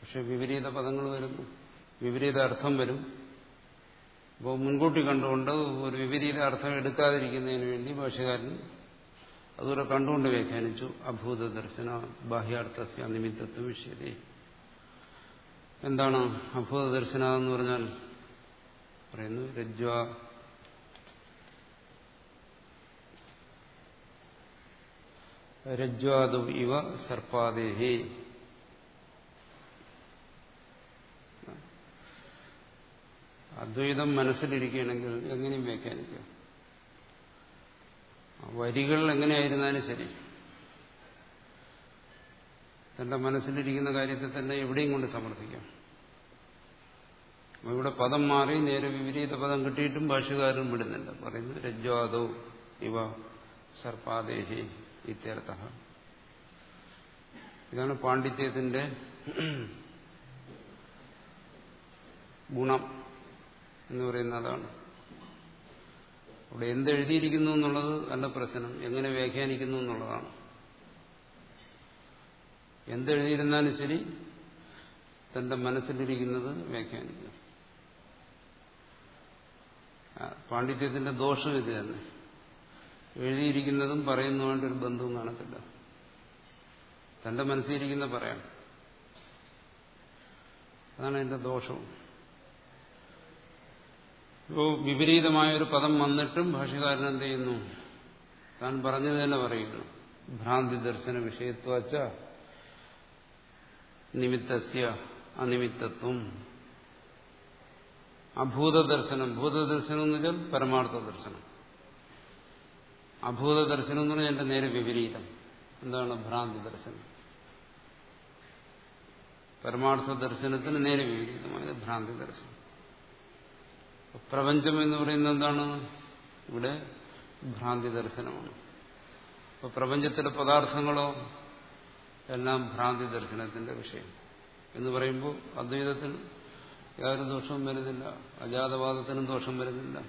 Speaker 1: പക്ഷെ വിപരീത പദങ്ങൾ വരുന്നു വിപരീത അർത്ഥം വരും. അപ്പോൾ മുൻകൂട്ടി കണ്ടുകൊണ്ട് ഒരു വിപരീത അർത്ഥം എടുക്കാതിരിക്കുന്നതിന് വേണ്ടി ഭാഷകാരൻ അതുവരെ കണ്ടുകൊണ്ട് വ്യാഖ്യാനിച്ചു അഭൂത ദർശന ബാഹ്യാർത്ഥസ്യ നിമിത്തത്വ വിഷയത എന്താണ് അഭൂത ദർശന എന്ന് പറഞ്ഞാൽ? പറയുന്നു രജ്വ. രജ്വാദു ഇവ സർപ്പാദേഹി. അദ്വൈതം മനസ്സിലിരിക്കുകയാണെങ്കിൽ എങ്ങനെയും വ്യാഖ്യാനിക്കാം. വരികൾ എങ്ങനെയായിരുന്നാലും ശരി. തന്റെ മനസ്സിലിരിക്കുന്ന കാര്യത്തെ തന്നെ എവിടെയും കൊണ്ട് സമർത്ഥിക്കാം. ഇവിടെ പദം മാറി നേരെ വിപരീത പദം കിട്ടിയിട്ടും ഭാഷകാരും വിടുന്നില്ല. പറയുന്നു രജ്വാദോ ഇവ സർപ്പാദേഹി ഇത്യർത്ഥ. ഇതാണ് പാണ്ഡിത്യത്തിന്റെ ഗുണം എന്ന് പറയുന്ന അതാണ്. അവിടെ എന്തെഴുതിയിരിക്കുന്നു എന്നുള്ളത് അല്ല പ്രശ്നം. എങ്ങനെ വ്യാഖ്യാനിക്കുന്നു എന്നുള്ളതാണ്. എന്തെഴുതിയിരുന്നാലും ശരി തന്റെ മനസ്സിലിരിക്കുന്നത് വ്യാഖ്യാനിക്കും പാണ്ഡിത്യത്തിന്റെ ദോഷം ഇത് തന്നെ. എഴുതിയിരിക്കുന്നതും പറയുന്നതുമായിട്ട് ഒരു ബന്ധവും കാണത്തില്ല. തന്റെ മനസ്സിലിരിക്കുന്ന പറയാം. അതാണ് എന്റെ ദോഷവും വിപരീതമായ ഒരു പദം വന്നിട്ടും ഭാഷകാരൻ എന്ത് ചെയ്യുന്നു? താൻ പറഞ്ഞത് തന്നെ പറയുന്നു. ഭ്രാന്തി ദർശന വിഷയത്വച്ച നിമിത്തസ്യ അനിമിത്തത്വം. അഭൂത ദർശനം ഭൂതദർശനം എന്ന് വെച്ചാൽ പരമാർത്ഥ ദർശനം. അഭൂത ദർശനം എന്ന് പറഞ്ഞാൽ എന്റെ നേരെ വിപരീതം. എന്താണ്? ഭ്രാന്തി ദർശനം. പരമാർത്ഥ ദർശനത്തിന് നേരെ വിപരീതമായത് ഭ്രാന്തി ദർശനം. പ്രപഞ്ചം എന്ന് പറയുന്നത് എന്താണ്? ഇവിടെ ഭ്രാന്തി ദർശനമാണ്. അപ്പൊ പ്രപഞ്ചത്തിലെ പദാർത്ഥങ്ങളോ എല്ലാം ഭ്രാന്തി ദർശനത്തിന്റെ വിഷയം എന്ന് പറയുമ്പോൾ അദ്വൈതത്തിൽ യാതൊരു ദോഷവും വരുന്നില്ല. അജാതവാദത്തിനും ദോഷം വരുന്നില്ല.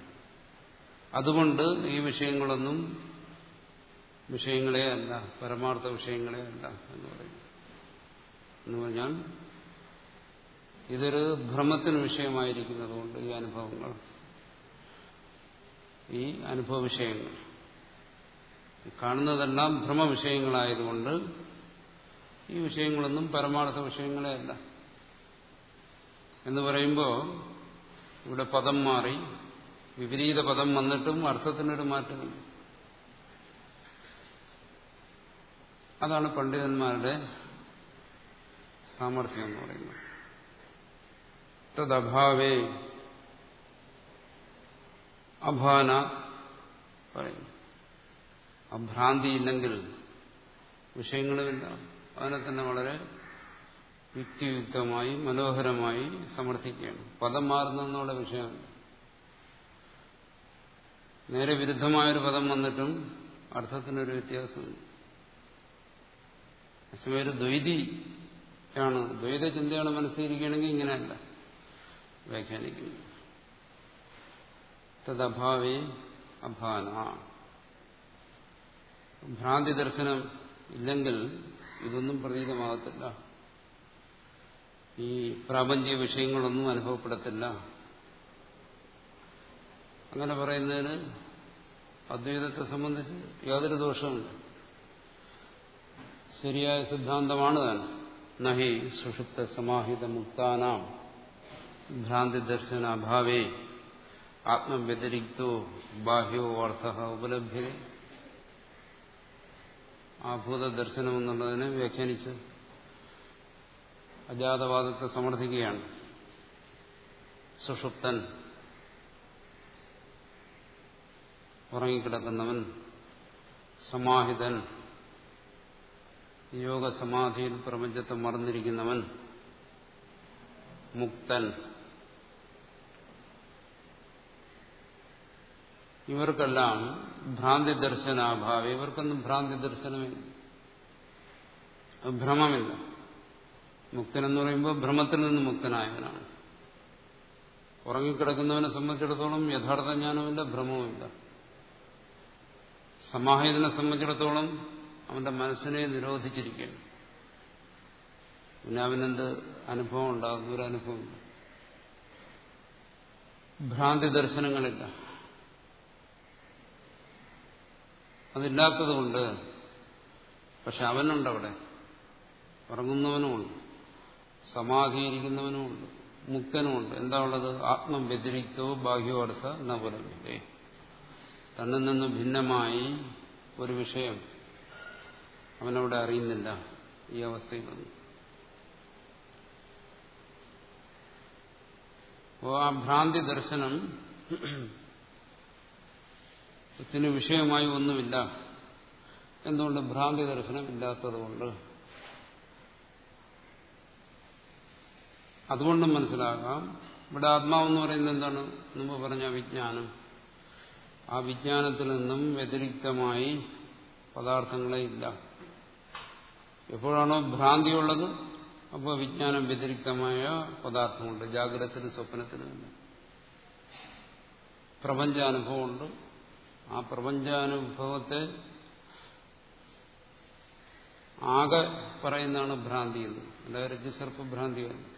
Speaker 1: അതുകൊണ്ട് ഈ വിഷയങ്ങളൊന്നും വിഷയങ്ങളെ അല്ല പരമാർത്ഥ വിഷയങ്ങളെ അല്ല എന്ന് പറയും എന്ന് പറഞ്ഞാൽ ഇതൊരു ഭ്രമത്തിന് വിഷയമായിരിക്കുന്നതുകൊണ്ട് ഈ അനുഭവങ്ങൾ ഈ അനുഭവ വിഷയങ്ങൾ. കാണുന്നതെല്ലാം ഭ്രമ വിഷയങ്ങളായതുകൊണ്ട് ഈ വിഷയങ്ങളൊന്നും പരമാർത്ഥ വിഷയങ്ങളെ അല്ല. എന്ന് പറയുമ്പോൾ ഇവിടെ പദം മാറി വിപരീത പദം വന്നിട്ടും അർത്ഥത്തിനൊരു മാറ്റമില്ല. അതാണ് പണ്ഡിതന്മാരുടെ സാമർഥ്യം എന്ന് പറയുന്നത്. തദ്ഭാവേ അഭാന പറയുന്നു. അഭ്രാന്തി ഇല്ലെങ്കിൽ വിഷയങ്ങളുമില്ല അതിനെ തന്നെ വളരെ യുക്തിയുക്തമായി മനോഹരമായി സമർത്ഥിക്കുകയാണ്. പദം മാറുന്നെന്നുള്ള വിഷയമാണ് നേരെ വിരുദ്ധമായൊരു പദം വന്നിട്ടും അർത്ഥത്തിനൊരു വ്യത്യാസമുണ്ട്. ഒരു ദ്വൈതിയാണ് ദ്വൈത ചിന്തയാണ് മനസ്സിലിരിക്കുകയാണെങ്കിൽ ഇങ്ങനെയല്ല. വ്യാഖ്യാനിക്കുന്നു. തദ്ഭാവേ അഭാന. ഭ്രാന്തി ദർശനം ഇല്ലെങ്കിൽ ഇതൊന്നും പ്രതീതമാകത്തില്ല. ഈ പ്രാപഞ്ചിക വിഷയങ്ങളൊന്നും അനുഭവപ്പെടത്തില്ല. അങ്ങനെ പറയുന്നതിന് അദ്വൈതത്തെ സംബന്ധിച്ച് യാതൊരു ദോഷവുമില്ല. ശരിയായ സിദ്ധാന്തമാണ് താൻ. നഹി സുഷുപ്ത സമാഹിത മുക്താനാം. ഭ്രാന്തി ദർശനാഭാവേ ആത്മവ്യതിരിക്തോ ബാഹ്യോ അർത്ഥ ഉപലഭ്യത. ആഭൂത ദർശനം എന്നുള്ളതിനെ വ്യാഖ്യാനിച്ച് അജാതവാദത്തെ സമർത്ഥിക്കുകയാണ്. സുഷുപ്തൻ. ഉറങ്ങിക്കിടക്കുന്നവൻ. സമാഹിതൻ. യോഗസമാധിയിൽ പ്രപഞ്ചത്തെ മറന്നിരിക്കുന്നവൻ. മുക്തൻ. ഇവർക്കെല്ലാം ഭ്രാന്തി ദർശനാഭാവം ഇവർക്കൊന്നും ഭ്രാന്തി ദർശനമില്ല ഭ്രമമില്ല. മുക്തനെന്ന് പറയുമ്പോൾ ഭ്രമത്തിൽ നിന്ന് മുക്തനായവനാണ്. ഉറങ്ങിക്കിടക്കുന്നവനെ സംബന്ധിച്ചിടത്തോളം യഥാർത്ഥ ജ്ഞാനമില്ല ഭ്രമവുമില്ല സമാഹിതനെ സംബന്ധിച്ചിടത്തോളം അവന്റെ മനസ്സിനെ നിരോധിച്ചിരിക്കുകയാണ്. പിന്നെ അവനെന്ത് അനുഭവം ഉണ്ടാകുന്ന ഒരു അനുഭവം ഭ്രാന്തി ദർശനങ്ങളില്ല. അതില്ലാത്തതുകൊണ്ട് പക്ഷെ അവനുണ്ടവിടെ. ഉറങ്ങുന്നവനുമുണ്ട്. സമാധിയിരിക്കുന്നവനുമുണ്ട് മുക്തനുമുണ്ട്. എന്താ ഉള്ളത്? ആത്മം വ്യതിരിക്തോ ബാഹ്യോർത്ഥ നപുലമില്ലേ തന്നിൽ നിന്ന് ഭിന്നമായി ഒരു വിഷയം അവനവിടെ അറിയുന്നില്ല ഈ അവസ്ഥയിലൊന്നും അപ്പോൾ ആ ഭ്രാന്തി ദർശനം ത്തിന് വിഷയമായി ഒന്നുമില്ല. എന്തുകൊണ്ട് ഭ്രാന്തി ദർശനം ഇല്ലാത്തതുകൊണ്ട് അതുകൊണ്ടും മനസ്സിലാക്കാം. ഇവിടെ ആത്മാവെന്ന് പറയുന്നത് എന്താണ്? മുമ്പ് പറഞ്ഞ വിജ്ഞാനം. ആ വിജ്ഞാനത്തിൽ നിന്നും വ്യതിരിക്തമായി പദാർത്ഥങ്ങളെ ഇല്ല. എപ്പോഴാണോ ഭ്രാന്തിയുള്ളത് അപ്പോൾ വിജ്ഞാനം വ്യതിരിക്തമായ പദാർത്ഥമുണ്ട് ജാഗ്രതത്തിനും സ്വപ്നത്തിനും പ്രപഞ്ചാനുഭവമുണ്ട്. ആ പ്രപഞ്ചാനുഭവത്തെ ആകെ പറയുന്നതാണ് ഭ്രാന്തി എന്ന്. അല്ലാതെ രജിസർപ്പ് ഭ്രാന്തി എന്ന്.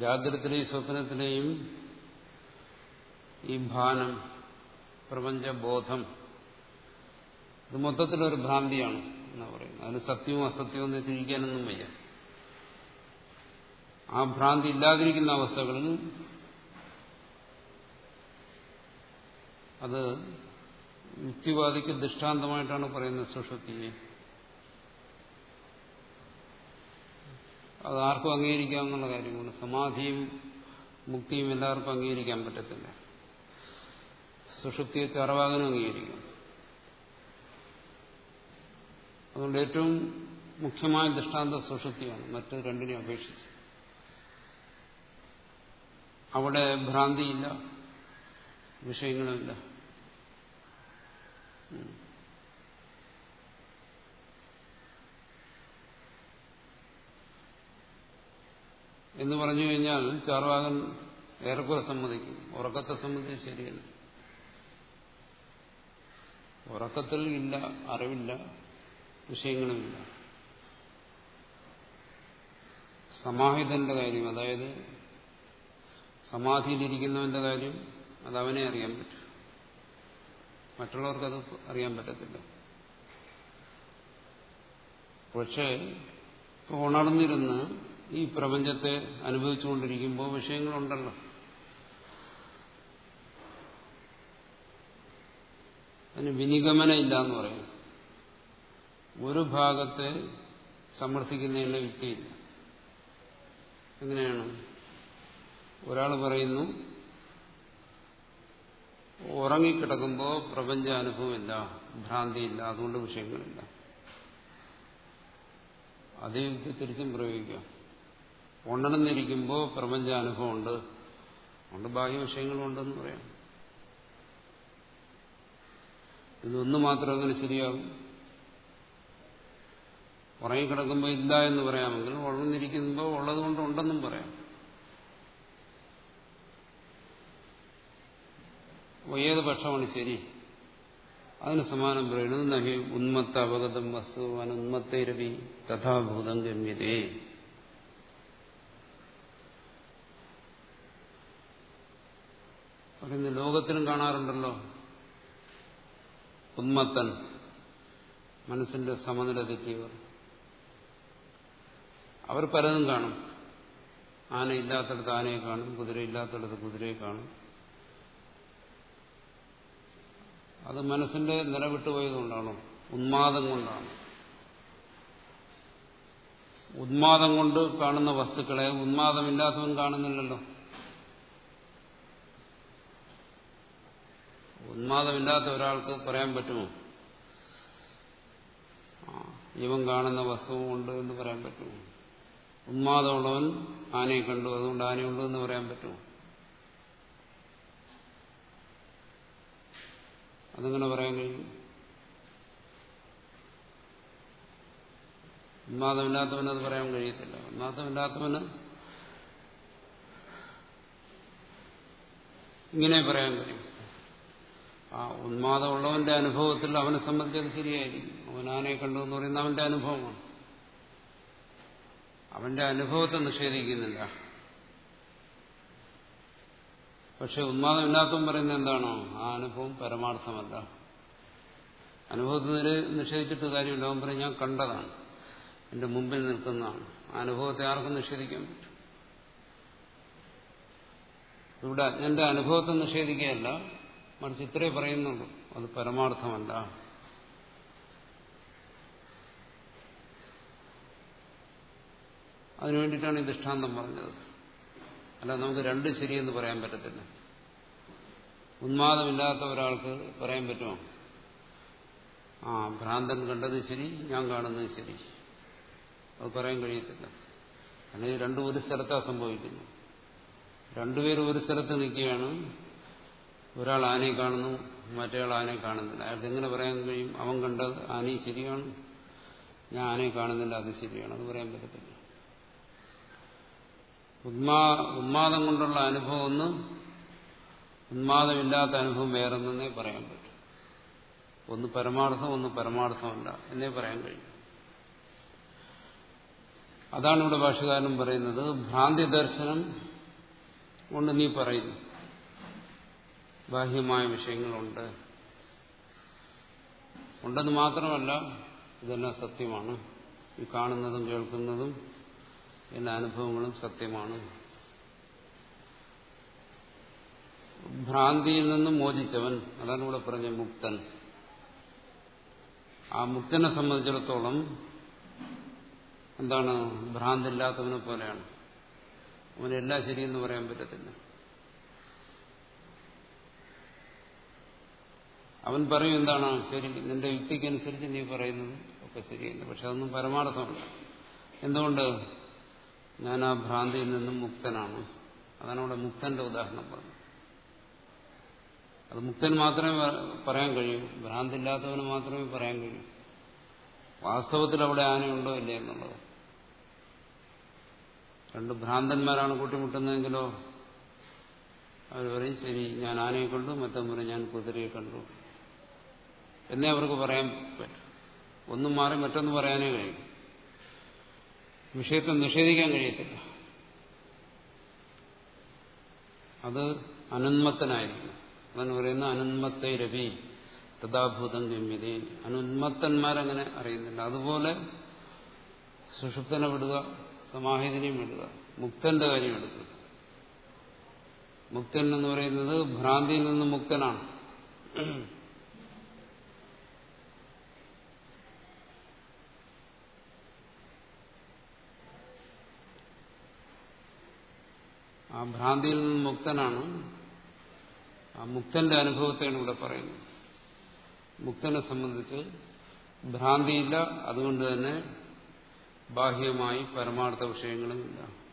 Speaker 1: ജാഗ്രതത്തിലെയും സ്വപ്നത്തിലെയും ഈ ഭാനം പ്രപഞ്ചബോധം ഇത് മൊത്തത്തിലൊരു ഭ്രാന്തിയാണ് എന്നാ പറയുന്നത്. അതിന് സത്യവും അസത്യവും എന്ന് തിരിക്കാനൊന്നും വയ്യ. ആ ഭ്രാന്തി ഇല്ലാതിരിക്കുന്ന അവസ്ഥകളിൽ അത് യുക്തിവാദിക്ക് ദൃഷ്ടാന്തമായിട്ടാണ് പറയുന്നത് സുഷുപ്തിയെ. അത് ആർക്കും അംഗീകരിക്കാവുന്ന കാര്യമാണ്. സമാധിയും മുക്തിയും എല്ലാവർക്കും അംഗീകരിക്കാൻ പറ്റത്തില്ല. സുഷുപ്തിയെ ചറവാകനും അംഗീകരിക്കും. അതുകൊണ്ട് ഏറ്റവും മുഖ്യമായ ദൃഷ്ടാന്ത സുഷുപ്തിയാണ്. മറ്റ് രണ്ടിനെ അപേക്ഷിച്ച്. അവിടെ ഭ്രാന്തിയില്ല വിഷയങ്ങളുമില്ല എന്ന് പറഞ്ഞു കഴിഞ്ഞാൽ ചാർവാകൻ ഏറെക്കുറെ സമ്മതിക്കും. ഉറക്കത്തെ സംബന്ധിച്ച് ശരിയല്ല. ഉറക്കത്തിൽ ഇല്ല അറിവില്ല വിഷയങ്ങളുമില്ല സമാഹിതന്റെ കാര്യം അതായത് സമാധിയിലിരിക്കുന്നവന്റെ കാര്യം അത് അവനെ അറിയാൻ പറ്റും. മറ്റുള്ളവർക്കത് അറിയാൻ പറ്റത്തില്ല. പക്ഷേ ഉണർന്നിരുന്ന് ഈ പ്രപഞ്ചത്തെ അനുഭവിച്ചുകൊണ്ടിരിക്കുമ്പോൾ വിഷയങ്ങളുണ്ടല്ലോ. അതിന് വിനിഗമന ഇല്ല എന്ന് പറയും. ഒരു ഭാഗത്തെ സമർത്ഥിക്കുന്നതിന്റെ യുക്തിയില്ല. എങ്ങനെയാണ്? ഒരാൾ പറയുന്നു ഉറങ്ങിക്കിടക്കുമ്പോൾ പ്രപഞ്ച അനുഭവമില്ല ഭ്രാന്തിയില്ല അതുകൊണ്ട് വിഷയങ്ങളില്ല. അതേ യുക്തി തിരിച്ചും പ്രയോഗിക്കാം. ഉണർന്നിരിക്കുമ്പോൾ പ്രപഞ്ച അനുഭവമുണ്ട്. അതുകൊണ്ട് ബാഹ്യ വിഷയങ്ങളുണ്ടെന്ന് പറയാം. ഇതൊന്നു മാത്രം അങ്ങനെ ശരിയാകും ഉറങ്ങിക്കിടക്കുമ്പോൾ ഇല്ല എന്ന് പറയാമെങ്കിൽ ഉണർന്നിരിക്കുമ്പോൾ ഉള്ളതുകൊണ്ട് ഉണ്ടെന്നും പറയാം. ഏത് പക്ഷമാണ് ശരി? അതിന് സമാനം പറയുന്നത് നഹി ഉന്മത്ത അപകതം വസ്തു അനുന്മത്തെ രവി തഥാഭൂതം ഗമ്യതേ. പറയുന്നത് ലോകത്തിനും കാണാറുണ്ടല്ലോ. ഉന്മത്തൻ മനസ്സിന്റെ സമനില തെറ്റിയവർ അവർ പലതും കാണും. ആന ഇല്ലാത്തടത്ത് ആനയെ കാണും കുതിര ഇല്ലാത്തടത്ത് കുതിരയെ കാണും. അത് മനസ്സിന്റെ നിലവിട്ടുപോയതുകൊണ്ടാണോ ഉന്മാദം കൊണ്ടാണ്? ഉന്മാദം കൊണ്ട് കാണുന്ന വസ്തുക്കളെ ഉന്മാദമില്ലാത്തവൻ കാണുന്നില്ലല്ലോ. ഉന്മാദമില്ലാത്ത ഒരാൾക്ക് പറയാൻ പറ്റുമോ? ഇവൻ കാണുന്ന വസ്തുവും ഉണ്ട് എന്ന് പറയാൻ പറ്റുമോ? ഉന്മാദമുള്ളവൻ ആനയെ കണ്ടു അതുകൊണ്ട് ആനയുണ്ട് എന്ന് പറയാൻ പറ്റുമോ? അതങ്ങനെ പറയാൻ കഴിയും? ഉന്മാദമില്ലാത്തവന് അത് പറയാൻ കഴിയത്തില്ല. ഉന്മാദമില്ലാത്തവന് ഇങ്ങനെ പറയാൻ കഴിയും. ആ ഉന്മാദമുള്ളവന്റെ അനുഭവത്തിൽ അവനെ സംബന്ധിച്ചത് ശരിയായിരിക്കും. അവൻ ആനയെ കണ്ടു എന്ന് പറയുന്ന അവന്റെ അനുഭവമാണ്. അവന്റെ അനുഭവത്തെ നിഷേധിക്കുന്നില്ല. പക്ഷെ ഉന്മാദമില്ലാത്തവൻ പറയുന്നത് എന്താണോ? ആ അനുഭവം പരമാർത്ഥമല്ല. അനുഭവത്തിന് നിഷേധിച്ചിട്ട് കാര്യമില്ല. അവൻ പറയും ഞാൻ കണ്ടതാണ്. എന്റെ മുമ്പിൽ നിൽക്കുന്നതാണ്. ആ അനുഭവത്തെ ആർക്കും നിഷേധിക്കാൻ പറ്റും? ഇവിടെ എന്റെ അനുഭവത്തെ നിഷേധിക്കുകയല്ല. മറിച്ച് ഇത്രേ പറയുന്നുള്ളൂ. അത് പരമാർത്ഥമല്ല. അതിനുവേണ്ടിയിട്ടാണ് ഈ ദൃഷ്ടാന്തം പറഞ്ഞത്. അല്ല നമുക്ക് രണ്ട് ശരിയെന്ന് പറയാൻ പറ്റത്തില്ല. ഉന്മാദമില്ലാത്ത ഒരാൾക്ക് പറയാൻ പറ്റുമോ? ആ ഭ്രാന്തൻ കണ്ടത് ശരി ഞാൻ കാണുന്നത് ശരി. അത് പറയാൻ കഴിയത്തില്ല. അല്ലെങ്കിൽ രണ്ടും ഒരു സ്ഥലത്താണ് സംഭവിക്കുന്നു രണ്ടുപേരും ഒരു സ്ഥലത്ത് നിൽക്കുകയാണ്. ഒരാൾ ആനയെ കാണുന്നു മറ്റേയാൾ ആനയെ കാണുന്നില്ല. അയാൾക്ക് എങ്ങനെ പറയാൻ കഴിയും? അവൻ കണ്ടത് ആനയും ശരിയാണ്. ഞാൻ ആനയെ കാണുന്നില്ല അത് ശരിയാണ്. അത് പറയാൻ പറ്റത്തില്ല. ഉന്മാ ഉന്മാദം കൊണ്ടുള്ള അനുഭവം ഒന്ന് ഉന്മാദമില്ലാത്ത അനുഭവം വേറൊന്നേ പറയാൻ പറ്റും. ഒന്ന് പരമാർത്ഥം ഒന്ന് പരമാർത്ഥമല്ല എന്നേ പറയാൻ കഴിയും. അതാണ് ഇവിടെ ഭാഷകാരനും പറയുന്നത് ഭ്രാന്തി ദർശനം കൊണ്ട് നീ പറയുന്നു. ബാഹ്യമായ വിഷയങ്ങളുണ്ട്. ഉണ്ടെന്ന് മാത്രമല്ല ഇതെല്ലാം സത്യമാണ്. ഈ കാണുന്നതും കേൾക്കുന്നതും എല്ലാ അനുഭവങ്ങളും സത്യമാണ്. ഭ്രാന്തിയിൽ നിന്നും മോചിച്ചവൻ അതാണ് ഇവിടെ പറഞ്ഞ മുക്തൻ. ആ മുക്തനെ സംബന്ധിച്ചിടത്തോളം എന്താണ്? ഭ്രാന്തില്ലാത്തവനെ പോലെയാണ്. അവനെല്ലാം ശരിയെന്ന് പറയാൻ പറ്റത്തില്ല. അവൻ പറയും എന്താണ് ശരി? നിന്റെ യുക്തിക്കനുസരിച്ച് നീ പറയുന്നത് ഒക്കെ ശരിയല്ല പക്ഷെ അതൊന്നും പരമാർത്ഥമല്ല. എന്തുകൊണ്ട്? ഞാൻ ആ ഭ്രാന്തിയിൽ നിന്നും മുക്തനാണ്. അതാണ് അവിടെ മുക്തന്റെ ഉദാഹരണം പറഞ്ഞത്. അത് മുക്തൻ മാത്രമേ പറയാൻ കഴിയൂ. ഭ്രാന്തില്ലാത്തവന് മാത്രമേ പറയാൻ കഴിയൂ. വാസ്തവത്തിൽ അവിടെ ആനയുണ്ടോ ഇല്ല എന്നുള്ളത്? രണ്ട് ഭ്രാന്തന്മാരാണ് കൂട്ടിമുട്ടുന്നതെങ്കിലോ? അവർ പറയും ശരി ഞാൻ ആനയെ കണ്ടു മറ്റൊന്നും ഞാൻ കുതിരയെ കണ്ടു. എന്നേ അവർക്ക് പറയാൻ പറ്റും. ഒന്നും മാറി മറ്റൊന്ന് പറയാനേ കഴിയും. വിഷയത്തെ നിഷേധിക്കാൻ കഴിയത്തില്ല. അത് അനുന്മത്തനായിരിക്കും. അതാണ് പറയുന്ന അനുന്മത്തെ രവി തഥാഭൂതം ഗമ്യതേ. അനുന്മത്തന്മാരങ്ങനെ അറിയുന്നില്ല. അതുപോലെ സുഷുപ്തനെ വിടുക സമാഹിതനെയും വിടുക മുക്തന്റെ കാര്യം എടുക്കുക. മുക്തൻ എന്ന് പറയുന്നത് ഭ്രാന്തിയിൽ നിന്ന് മുക്തനാണ്. ഭ്രാന്തിയിൽ നിന്ന് മുക്തനാണ്. ആ മുക്തന്റെ അനുഭവത്തെയാണ് ഇവിടെ പറയുന്നത്. മുക്തനെ സംബന്ധിച്ച് ഭ്രാന്തിയില്ല അതുകൊണ്ട് തന്നെ ബാഹ്യമായി പരമാർത്ഥ വിഷയങ്ങളുമില്ല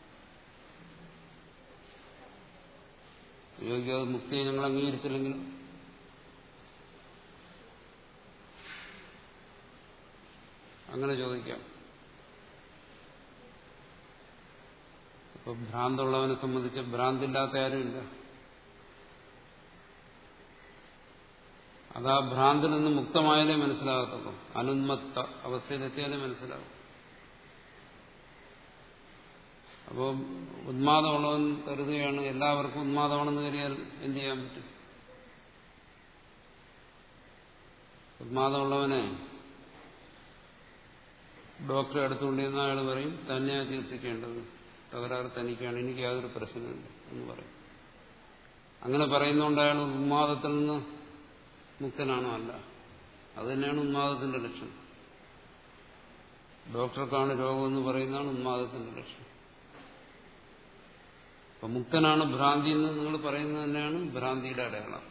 Speaker 1: യോഗ്യ മുക്തിയെ ഞങ്ങൾ അംഗീകരിച്ചില്ലെങ്കിലും. അങ്ങനെ ചോദിക്കാം. ഇപ്പൊ ഭ്രാന്തുള്ളവനെ സംബന്ധിച്ച് ഭ്രാന്തില്ലാത്ത ആരുമില്ല. അത് ഭ്രാന്തിൽ നിന്ന് മുക്തമായാലേ മനസ്സിലാകത്തുള്ളൂ. അനുന്മത്ത അവസ്ഥയിലെത്തിയാലേ മനസ്സിലാകും അപ്പോൾ ഉന്മാദമുള്ളവൻ കരുതുകയാണ് എല്ലാവർക്കും ഉന്മാദമാണെന്ന് കരുതിയാൽ എന്ത് ചെയ്യാൻ പറ്റും? ഉന്മാദമുള്ളവനെ ഡോക്ടറെ അടുത്തുകൊണ്ടിരുന്ന അയാൾ പറയും തന്നെയാണ് ചികിത്സിക്കേണ്ടത്. തകരാറ് തനിക്കാണ്. എനിക്ക് യാതൊരു പ്രശ്നമില്ല എന്ന് പറയും. അങ്ങനെ പറയുന്നതുകൊണ്ട് അയാൾ ഉന്മാദത്തിൽ നിന്ന് മുക്തനാണോ അല്ല? അത് തന്നെയാണ് ഉന്മാദത്തിന്റെ ലക്ഷണം ഡോക്ടർക്കാണ് രോഗമെന്ന് പറയുന്നതാണ് ഉന്മാദത്തിന്റെ ലക്ഷണം അപ്പൊ മുക്തനാണ് ഭ്രാന്തി എന്ന് നിങ്ങൾ പറയുന്നത് തന്നെയാണ് ഭ്രാന്തിയുടെ അടയാളം.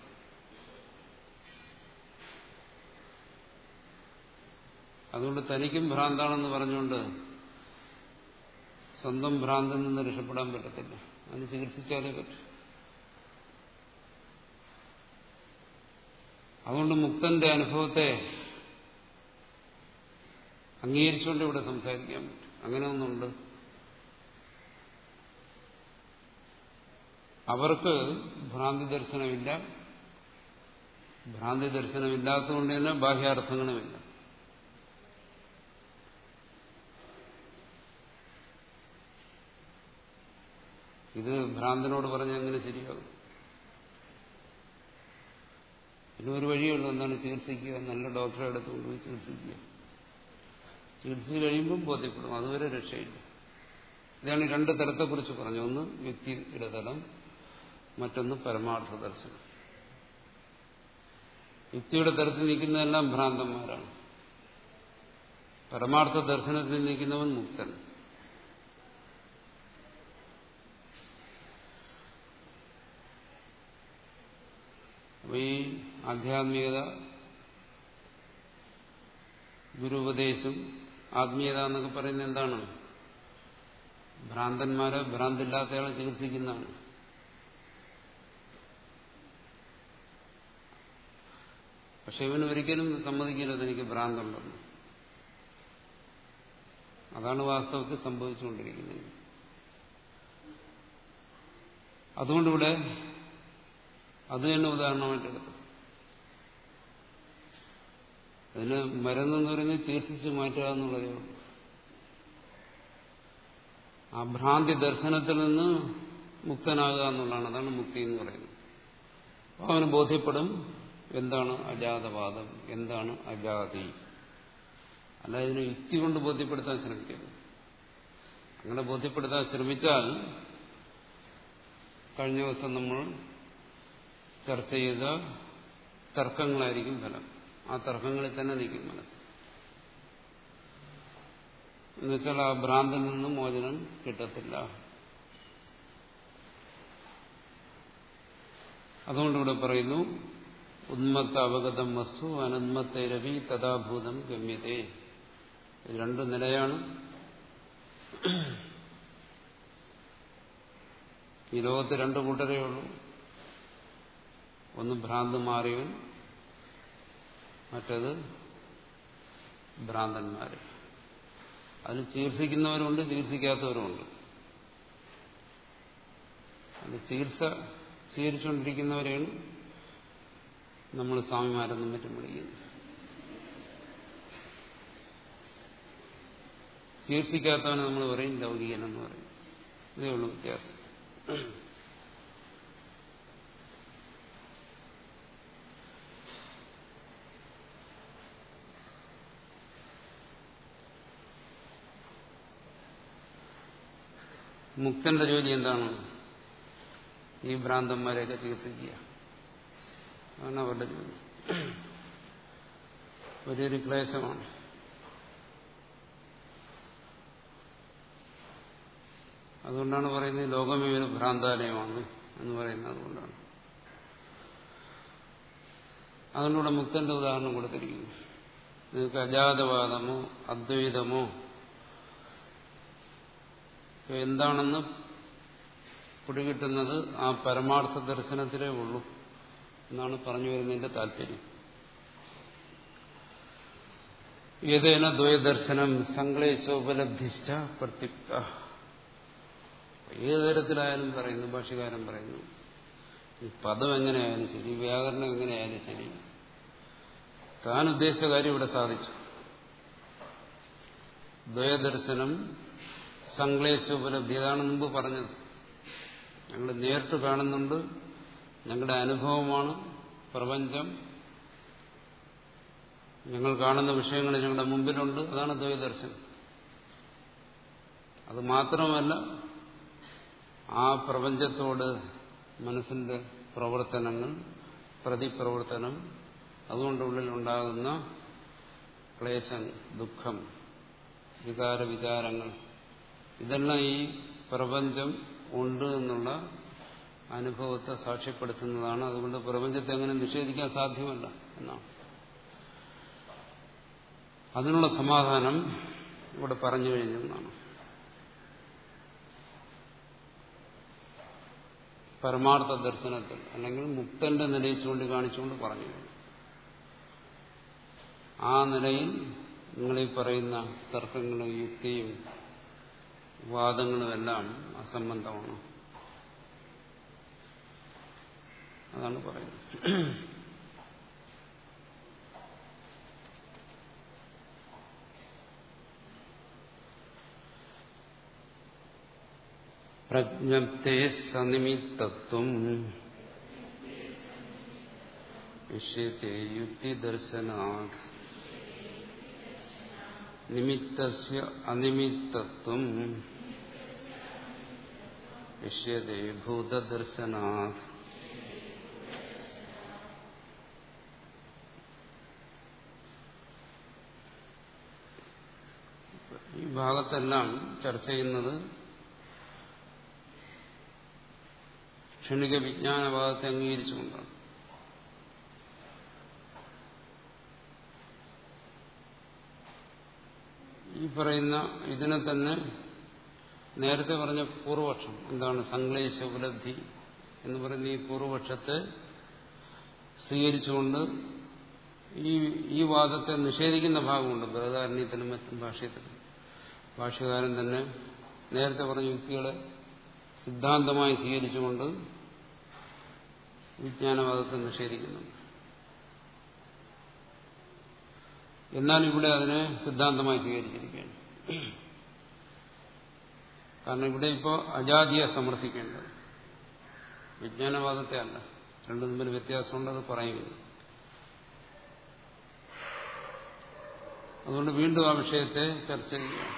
Speaker 1: അതുകൊണ്ട് തനിക്കും ഭ്രാന്താണെന്ന് പറഞ്ഞുകൊണ്ട് സ്വന്തം ഭ്രാന്തിൽ നിന്ന് രക്ഷപ്പെടാൻ പറ്റത്തില്ല. അതിന് ചികിത്സിച്ചാലേ പറ്റൂ. അതുകൊണ്ട് മുക്തന്റെ അനുഭവത്തെ അംഗീകരിച്ചുകൊണ്ട് ഇവിടെ സംസാരിക്കാൻ പറ്റും. അങ്ങനെ ഒന്നുണ്ട്. അവർക്ക് ഭ്രാന്തി ദർശനമില്ല. ഭ്രാന്തി ദർശനമില്ലാത്തതുകൊണ്ട് തന്നെ ബാഹ്യാർത്ഥങ്ങളുമില്ല. ഇത് ഭ്രാന്തനോട് പറഞ്ഞാൽ എങ്ങനെ ശരിയാകും പിന്നെ ഒരു വഴിയുള്ളൂ എന്താണ് ചികിത്സിക്കുക? നല്ല ഡോക്ടറെ അടുത്ത് കൊണ്ടുപോയി ചികിത്സിക്കുക. ചികിത്സിച്ച് കഴിയുമ്പം ബോധ്യപ്പെടും. അതുവരെ രക്ഷയില്ല. ഇതാണ് രണ്ട് തലത്തെക്കുറിച്ച് പറഞ്ഞു. ഒന്ന് വ്യക്തിയുടെ ഇടതലം. മറ്റൊന്ന് പരമാർത്ഥ ദർശനം. യുക്തിയുടെ തലത്തിൽ നിൽക്കുന്നതെല്ലാം ഭ്രാന്തന്മാരാണ്. പരമാർത്ഥ ദർശനത്തിൽ നിൽക്കുന്നവൻ മുക്തൻ. ഈ ആധ്യാത്മികത ഗുരുപദേശം ആത്മീയത എന്നൊക്കെ പറയുന്നത് എന്താണ്? ഭ്രാന്തന്മാരെ ഭ്രാന്തില്ലാത്തയാളെ ചികിത്സിക്കുന്നതാണ്. പക്ഷെ ഇവന് ഒരിക്കലും സമ്മതിക്കരുത് എനിക്ക് ഭ്രാന്തുണ്ടെന്ന്. അതാണ് വാസ്തവത്തിൽ സംഭവിച്ചുകൊണ്ടിരിക്കുന്നത്. അതുകൊണ്ടിവിടെ അത് തന്നെ ഉദാഹരണമായിട്ടെടുത്തു അതിന് മരുന്നെന്ന് പറയുന്നത് ചികിത്സിച്ച് മാറ്റുക എന്നുള്ളതേ ഉള്ളൂ. ആ ഭ്രാന്തി ദർശനത്തിൽ നിന്ന് മുക്തനാകുക എന്നുള്ളതാണ്. അതാണ് മുക്തി എന്ന് പറയുന്നത്. അപ്പോൾ അവന് ബോധ്യപ്പെടും എന്താണ് അജാതവാദം എന്താണ് അജാതി. അല്ല ഇതിനെ യുക്തി കൊണ്ട് ബോധ്യപ്പെടുത്താൻ ശ്രമിക്കരുത്. അങ്ങനെ ബോധ്യപ്പെടുത്താൻ ശ്രമിച്ചാൽ കഴിഞ്ഞ ദിവസം നമ്മൾ ചർച്ച ചെയ്ത തർക്കങ്ങളായിരിക്കും ഫലം. ആ തർക്കങ്ങളിൽ തന്നെ നിൽക്കും മനസ്സ്. എന്നുവെച്ചാൽ ആ ഭ്രാന്തിൽ നിന്നും മോചനം കിട്ടത്തില്ല. അതുകൊണ്ടിവിടെ പറയുന്നു ഉന്മത്ത അവഗതം വസ്തു അനുന്മത്തെ രവി തഥാഭൂതം ഗമ്യതേ രണ്ട് നിലയാണ്. ഈ ലോകത്ത് രണ്ടു കൂട്ടരേ ഉള്ളൂ. ഒന്ന് ഭ്രാന്ത് മാറിയവൻ മറ്റത് ഭ്രാന്തന്മാർ അതിന് ചികിത്സിക്കുന്നവരുണ്ട് ചികിത്സിക്കാത്തവരുമുണ്ട്. അത് ചികിത്സ സ്വീകരിച്ചുകൊണ്ടിരിക്കുന്നവരെയാണ് നമ്മൾ സ്വാമിമാരെന്നും മറ്റും വിളിക്കുന്നത്. ചികിത്സിക്കാത്തവനെ നമ്മൾ പറയും ലൗകികനെന്ന് പറയും. ഇതേ ഉള്ളൂ വ്യത്യാസം. മുക്തന്റെ ജോലി എന്താണ്? ഈ ഭ്രാന്തന്മാരെയൊക്കെ ചികിത്സിക്കുക. അതാണ് അവരുടെ ജോലി. വലിയൊരു ക്ലേശമാണ്. അതുകൊണ്ടാണ് പറയുന്നത് ലോകമേ ഒരു ഭ്രാന്താലയമാണ് എന്ന് പറയുന്നത് അതുകൊണ്ടാണ്. അതുകൊണ്ടിവിടെ മുക്തന്റെ ഉദാഹരണം കൊടുത്തിരിക്കുന്നു. നിങ്ങൾക്ക് അജാതവാദമോ അദ്വൈതമോ എന്താണെന്ന് പിടികിട്ടുന്നത് ആ പരമാർത്ഥ ദർശനത്തിലേ ഉള്ളൂ എന്നാണ് പറഞ്ഞു വരുന്നതിന്റെ താല്പര്യം. ഏതേന ദ്വയദർശനം സംക്ലേശോപലബ്ധിഷ്ട പ്രത്യുക്ത. ഏത് തരത്തിലായാലും പറയുന്നു ഭാഷകാരൻ പറയുന്നു. ഈ പദം എങ്ങനെയായാലും ശരി വ്യാകരണം എങ്ങനെയായാലും ശരി. താൻ ഉദ്ദേശിച്ച കാര്യം ഇവിടെ സാധിച്ചു. ദ്വയദർശനം സംക്ലേശോപലബ്ധി അതാണ് മുമ്പ് പറഞ്ഞത്. ഞങ്ങൾ നേരിട്ട് കാണുന്നുണ്ട്. ഞങ്ങളുടെ അനുഭവമാണ് പ്രപഞ്ചം. ഞങ്ങൾ കാണുന്ന വിഷയങ്ങൾ ഞങ്ങളുടെ മുമ്പിലുണ്ട്. അതാണ് ദൈവദർശനം അത് മാത്രമല്ല ആ പ്രപഞ്ചത്തോട് മനസ്സിന്റെ പ്രവർത്തനങ്ങൾ പ്രതിപ്രവർത്തനം അതുകൊണ്ട് ഉള്ളിൽ ഉണ്ടാകുന്ന ക്ലേശം ദുഃഖം വികാര വിചാരങ്ങൾ ഇതെല്ലാം ഈ പ്രപഞ്ചം ഉണ്ട് എന്നുള്ള അനുഭവത്തെ സാക്ഷ്യപ്പെടുത്തുന്നതാണ്. അതുകൊണ്ട് പ്രപഞ്ചത്തെ അങ്ങനെ നിഷേധിക്കാൻ സാധ്യമല്ല എന്നാണ്. അതിനുള്ള സമാധാനം ഇവിടെ പറഞ്ഞു കഴിഞ്ഞു എന്നാണ് പരമാർത്ഥ ദർശനത്തിൽ അല്ലെങ്കിൽ മുക്തന്റെ നിലയിൽ ചൂണ്ടിക്കാണിച്ചുകൊണ്ട് പറഞ്ഞു ആ നിലയിൽ നിങ്ങളീ പറയുന്ന തർക്കങ്ങളും യുക്തിയും വാദങ്ങളുമെല്ലാം അസംബന്ധമാണ്. അതാണ് പറയുന്നത്. പ്രജ്ഞപ്തേ സനിമിത്തത്വം വിഷയത്തെ യുക്തിദർശനാത് നിമിത്തസ്യ അനിമിത്തത്വം ഭൂതദർശനാത് ഈ ഭാഗത്തെല്ലാം ചർച്ച ചെയ്യുന്നത് ക്ഷണിക വിജ്ഞാന ഭാഗത്തെ അംഗീകരിച്ചുകൊണ്ടാണ്. ഈ പറയുന്ന ഇതിനെ തന്നെ നേരത്തെ പറഞ്ഞ പൂർവപക്ഷം. എന്താണ്? സംക്ലേശ ഉപലബ്ധി എന്ന് പറയുന്ന ഈ പൂർവപക്ഷത്തെ സ്വീകരിച്ചുകൊണ്ട് ഈ ഈ വാദത്തെ നിഷേധിക്കുന്ന ഭാഗമുണ്ട്. ബൃഹദാരണ്യത്തിലും മറ്റും ഭാഷയത്തിനും ഭാഷകാരൻ തന്നെ നേരത്തെ പറഞ്ഞ യുക്തികളെ സിദ്ധാന്തമായി സ്വീകരിച്ചുകൊണ്ട് വിജ്ഞാനവാദത്തെ നിഷേധിക്കുന്നുണ്ട്. എന്നാൽ ഇവിടെ അതിനെ സിദ്ധാന്തമായി സ്വീകരിച്ചിരിക്കുകയാണ്. കാരണം ഇവിടെ ഇപ്പോൾ അജാതിയെ സമർത്ഥിക്കേണ്ടത്. വിജ്ഞാനവാദത്തെ അല്ല. രണ്ടു തമ്മിൽ വ്യത്യാസമുണ്ടത് പറയുന്നു അതുകൊണ്ട് വീണ്ടും ആ വിഷയത്തെ ചർച്ച ചെയ്യുകയാണ്.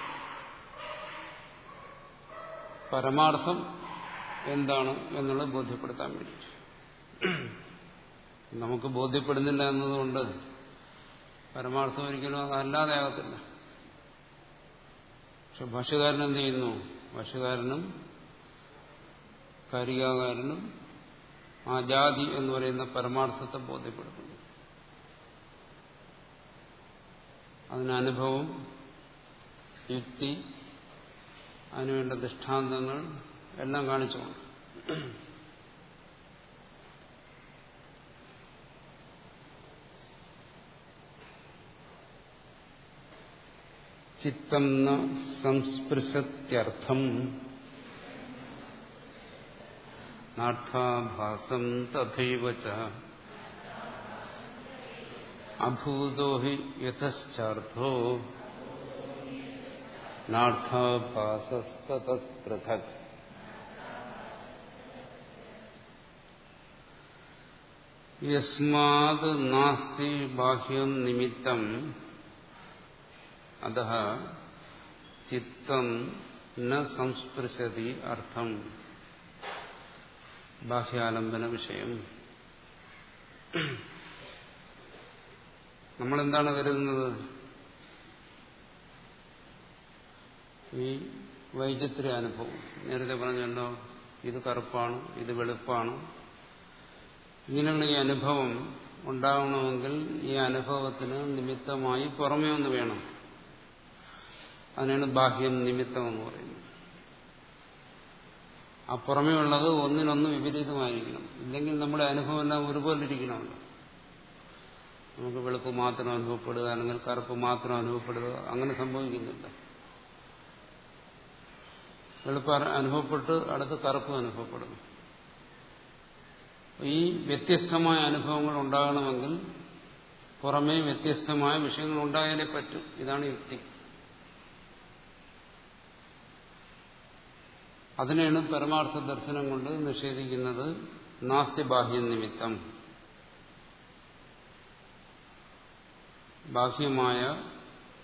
Speaker 1: പരമാർത്ഥം എന്താണ് എന്നുള്ളത് ബോധ്യപ്പെടുത്താൻ വേണ്ടി നമുക്ക് ബോധ്യപ്പെടുന്നില്ല എന്നതുകൊണ്ട് പരമാർത്ഥം ഒരിക്കലും അതല്ലാതെ ആകത്തില്ല പക്ഷെ ഭാഷകാരൻ എന്ത് ചെയ്യുന്നു? ഭാഷ്യകാരനും കാരികാകാരനും ആ ജാതി എന്ന് പറയുന്ന പരമാർത്ഥത്തെ ബോധ്യപ്പെടുത്തുന്നു. അതിനനുഭവം യുക്തി അതിനുവേണ്ട ദൃഷ്ടാന്തങ്ങൾ എല്ലാം കാണിച്ചുകൊണ്ട് ചിത്തം ന സംസ്പൃശത്യർത്ഥം. നാർത്ഥാഭാസം തഥൈവ അഭൂതോ ഹി യഥശ്ചാർത്ഥോ. നാർത്ഥാഭാസസ്തൃഥക് യസ്മാത് നാസ്തി ബാഹ്യം നിമിത്തം. അത ചിത്തം ന സംസ്പൃശതി അർത്ഥം ബാഹ്യാലംബന വിഷയം നമ്മളെന്താണ് കരുതുന്നത്? ഈ വൈചിത്ര്യ അനുഭവം. നേരത്തെ പറഞ്ഞല്ലോ ഇത് കറുപ്പാണ് ഇത് വെളുപ്പാണ്. ഇങ്ങനെയുള്ള ഈ അനുഭവം ഉണ്ടാവണമെങ്കിൽ ഈ അനുഭവത്തിന് നിമിത്തമായി പുറമേ ഒന്ന് വേണം. അതിനാണ് ബാഹ്യം നിമിത്തം എന്ന് പറയുന്നത്. അപ്പുറമേ പുറമേ ഉള്ളത് ഒന്നിനൊന്ന് വിപരീതമായിരിക്കണം. ഇല്ലെങ്കിൽ നമ്മുടെ അനുഭവം എല്ലാം ഒരുപോലെ ഇരിക്കണമല്ലോ നമുക്ക് വെളുപ്പ് മാത്രം അനുഭവപ്പെടുക അല്ലെങ്കിൽ കറുപ്പ് മാത്രം അനുഭവപ്പെടുക അങ്ങനെ സംഭവിക്കുന്നില്ല. വെളുപ്പ് അനുഭവപ്പെട്ട് അടുത്ത് കറുപ്പ് അനുഭവപ്പെടുന്നു. ഈ വ്യത്യസ്തമായ അനുഭവങ്ങൾ ഉണ്ടാകണമെങ്കിൽ പുറമേ വ്യത്യസ്തമായ വിഷയങ്ങൾ ഉണ്ടായാലേ പറ്റൂ. ഇതാണ് യുക്തി. അതിനെയാണ് പരമാർത്ഥ ദർശനം കൊണ്ട് നിഷേധിക്കുന്നത് നാസ്തിബാഹ്യ നിമിത്തം. ബാഹ്യമായ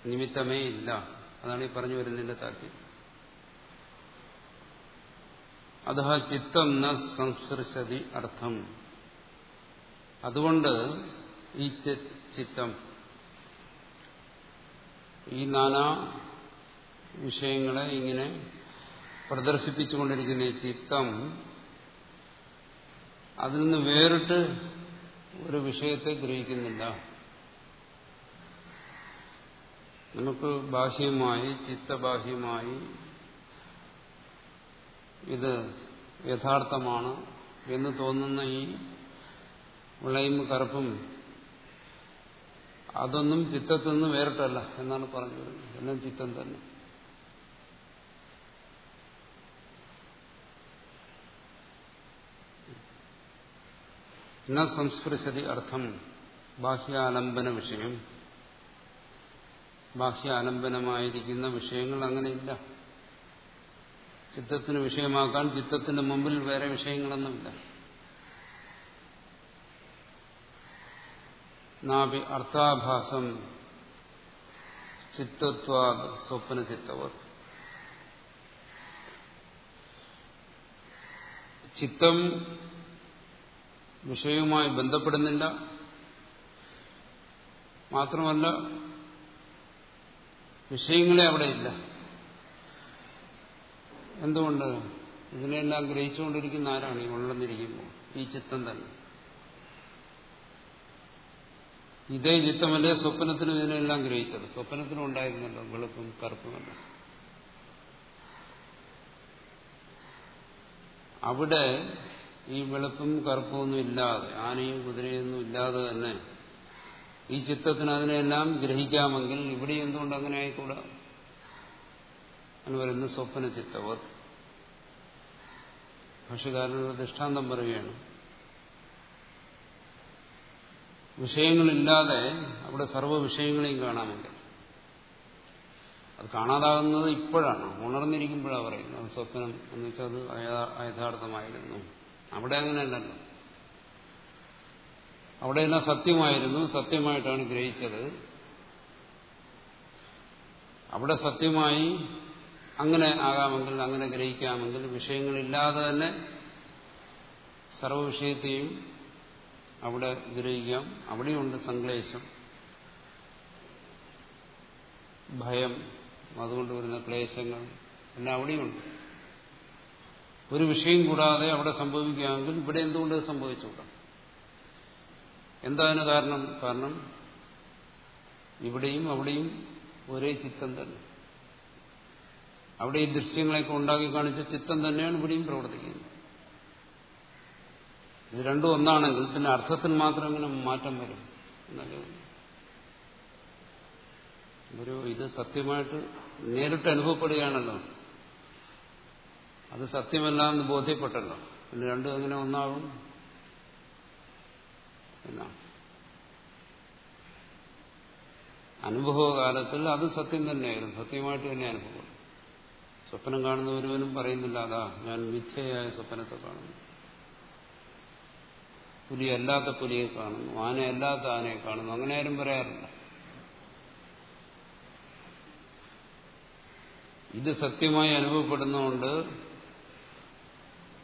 Speaker 1: നിമിത്തമേ ഇല്ല. അതാണ് ഈ പറഞ്ഞു വരുന്നതിന്റെ താല്പര്യം. അത ചിത്തം ന സംസൃശതി അർത്ഥം. അതുകൊണ്ട് ഈ ചിത്തം. ഈ നാനാ വിഷയങ്ങളെ ഇങ്ങനെ പ്രദർശിപ്പിച്ചുകൊണ്ടിരിക്കുന്ന ഈ ചിത്തം അതിൽ നിന്ന് വേറിട്ട് ഒരു വിഷയത്തെ ഗ്രഹിക്കുന്നില്ല. നമുക്ക് ബാഹ്യമായി ചിത്തബാഹ്യമായി ഇത് യഥാർത്ഥമാണ് എന്ന് തോന്നുന്ന ഈ വിളയും കറുപ്പും അതൊന്നും ചിത്തത്തിൽ നിന്ന് വേറിട്ടല്ല എന്നാണ് പറഞ്ഞു വരുന്നത് എല്ലാം ചിത്തം തന്നെ. ന സംസ്പൃശതി അർത്ഥം ബാഹ്യാലംബന വിഷയം. ബാഹ്യാലംബനമായിരിക്കുന്ന വിഷയങ്ങൾ അങ്ങനെയില്ല. ചിത്തത്തിന് വിഷയമാക്കാൻ ചിത്തത്തിന്റെ മുമ്പിൽ വേറെ വിഷയങ്ങളൊന്നുമില്ല. നാപി അർത്ഥാഭാസം ചിത്തത്വാദ് സ്വപ്ന ചിത്തവത്. ചിത്തം വിഷയവുമായി ബന്ധപ്പെടുന്നില്ല. മാത്രമല്ല വിഷയങ്ങളെ അവിടെ ഇല്ല. എന്തുകൊണ്ട്? ഇതിനെല്ലാം ഗ്രഹിച്ചുകൊണ്ടിരിക്കുന്ന ആരാണ് ഈ ഉണർന്നിരിക്കുമ്പോൾ ഈ ചിത്തം തന്നെ. ഇതേ ചിത്തമല്ലേ സ്വപ്നത്തിനും ഇതിനെല്ലാം ഗ്രഹിച്ചത്? സ്വപ്നത്തിനും ഉണ്ടായിരുന്നല്ലോ വെളുപ്പും കറുപ്പുമല്ല അവിടെ ഈ വെളുപ്പും കറുപ്പുമൊന്നും ഇല്ലാതെ ആനയും കുതിരയൊന്നും ഇല്ലാതെ തന്നെ ഈ ചിത്തത്തിന് അതിനെല്ലാം ഗ്രഹിക്കാമെങ്കിൽ ഇവിടെ എന്തുകൊണ്ട് അങ്ങനെ ആയിക്കൂടാ? എന്ന് പറയുന്നു സ്വപ്ന ചിത്തവത് ഭാഷകാരനൊരു ദൃഷ്ടാന്തം പറയുകയാണ് വിഷയങ്ങളില്ലാതെ അവിടെ സർവ വിഷയങ്ങളെയും കാണാമെങ്കിൽ. അത് കാണാതാകുന്നത് ഇപ്പോഴാണ് ഉണർന്നിരിക്കുമ്പോഴാണ് പറയുന്നത്. സ്വപ്നം എന്ന് വെച്ചാൽ അത് യഥാർത്ഥമായിരുന്നു. അവിടെ അങ്ങനെയല്ലല്ലോ. അവിടെയെല്ലാം സത്യമായിരുന്നു. സത്യമായിട്ടാണ് ഗ്രഹിച്ചത്. അവിടെ സത്യമായി അങ്ങനെ ആകാമെങ്കിൽ അങ്ങനെ ഗ്രഹിക്കാമെങ്കിൽ വിഷയങ്ങളില്ലാതെ തന്നെ സർവവിഷയത്തെയും അവിടെ ഗ്രഹിക്കാം. അവിടെയുണ്ട് സംക്ലേശം ഭയം അതുകൊണ്ട് വരുന്ന ക്ലേശങ്ങൾ എല്ലാം അവിടെയുണ്ട്. ഒരു വിഷയം കൂടാതെ അവിടെ സംഭവിക്കുകയാണെങ്കിൽ ഇവിടെ എന്തുകൊണ്ട് സംഭവിച്ചുകൂടാ എന്താണ് കാരണം? കാരണം ഇവിടെയും അവിടെയും ഒരേ ചിത്തം തന്നെ. അവിടെ ഈ ദൃശ്യങ്ങളെയൊക്കെ ഉണ്ടാക്കി കാണിച്ച ചിത്തം തന്നെയാണ് ഇവിടെയും പ്രവർത്തിക്കുന്നത്. ഇത് രണ്ടും ഒന്നാണെങ്കിൽ പിന്നെ അർത്ഥത്തിൽ മാത്രം ഇങ്ങനെ മാറ്റം വരും എന്നൊക്കെ ഒരു ഇത് സത്യമായിട്ട് നേരിട്ട് അനുഭവപ്പെടുകയാണല്ലോ. അത് സത്യമല്ല എന്ന് ബോധ്യപ്പെട്ടല്ലോ. പിന്നെ രണ്ടും എങ്ങനെ ഒന്നാകും? എന്നാണ്. അനുഭവകാലത്തിൽ അത് സത്യം തന്നെയായിരുന്നു. സത്യമായിട്ട് തന്നെ അനുഭവം. സ്വപ്നം കാണുന്ന ഒരുവനും പറയുന്നില്ല അതാ ഞാൻ മിഥ്യയായ സ്വപ്നത്തെ കാണുന്നു. പുലിയല്ലാത്ത പുലിയെ കാണുന്നു. ആനയല്ലാത്ത ആനയെ കാണുന്നു. അങ്ങനെ ആരും പറയാറില്ല. ഇത് സത്യമായി അനുഭവപ്പെടുന്നതുകൊണ്ട്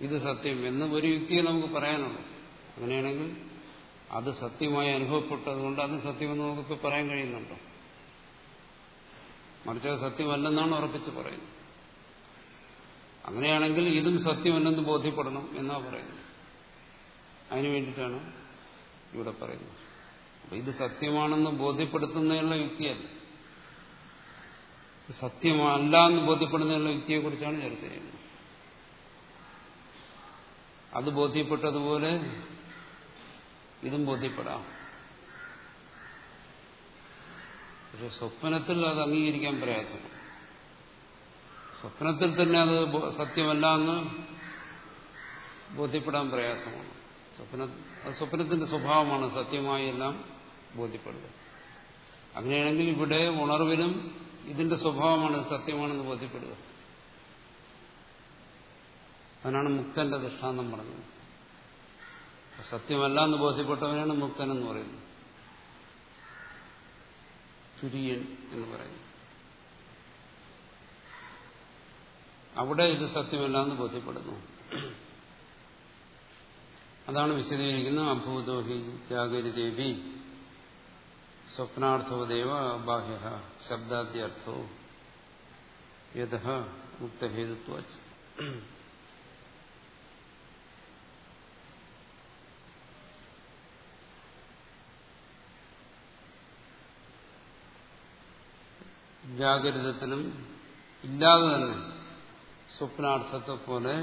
Speaker 1: ഇത് സത്യം എന്ന് ഒരു യുക്തിയെ നമുക്ക് പറയാനുള്ളൂ അങ്ങനെയാണെങ്കിൽ അത് സത്യമായി അനുഭവപ്പെട്ടതുകൊണ്ട് അത് സത്യമെന്ന് നമുക്കിപ്പോൾ പറയാൻ കഴിയുന്നുണ്ടോ? മറിച്ച് അത് സത്യമല്ലെന്നാണ് ഉറപ്പിച്ച് പറയുന്നത്. അങ്ങനെയാണെങ്കിൽ ഇതും സത്യമല്ലെന്ന് ബോധ്യപ്പെടണം എന്നാ പറയുന്നത്. അതിനു വേണ്ടിയിട്ടാണ് ഇവിടെ പറയുന്നത്. അപ്പൊ ഇത് സത്യമാണെന്ന് ബോധ്യപ്പെടുത്തുന്നതിനുള്ള യുക്തിയല്ല. സത്യമല്ല എന്ന് ബോധ്യപ്പെടുന്നതിനുള്ള യുക്തിയെക്കുറിച്ചാണ് ചർച്ച ചെയ്യുന്നത്. അത് ബോധ്യപ്പെട്ടതുപോലെ ഇതും ബോധ്യപ്പെടാം. പക്ഷെ സ്വപ്നത്തിൽ അത് അംഗീകരിക്കാൻ പ്രയാസമാണ്. സ്വപ്നത്തിൽ തന്നെ അത് സത്യമല്ല എന്ന് ബോധ്യപ്പെടാൻ പ്രയാസമാണ്. സ്വപ്ന അത് സ്വപ്നത്തിന്റെ സ്വഭാവമാണ്. സത്യമായി എല്ലാം ബോധ്യപ്പെടുക. അങ്ങനെയാണെങ്കിൽ ഇവിടെ ഉണർവിനും ഇതിന്റെ സ്വഭാവമാണ് സത്യമാണെന്ന് ബോധ്യപ്പെടുക. അതിനാണ് മുക്തന്റെ ദൃഷ്ടാന്തം പറഞ്ഞത്. സത്യമല്ല എന്ന് ബോധ്യപ്പെട്ടവനാണ് മുക്തൻ എന്ന് പറയുന്നത്. തുര്യൻ എന്ന് പറയുന്നു അവിടെ ഇത് സത്യമല്ല എന്ന് ബോധ്യപ്പെടുന്നു. അതാണ് വിശദീകരിക്കുന്നത് അഭൂതോഹി ജാഗരിദേവി സ്വപ്നാർത്ഥവദേവ ബാഹ്യ ശബ്ദാദ്യർത്ഥോ യഥ മുക്തഹേതുത്വ ജാഗ്രതത്തിലും ഇല്ലാതെ തന്നെ സ്വപ്നാർത്ഥത്തെ പോലെ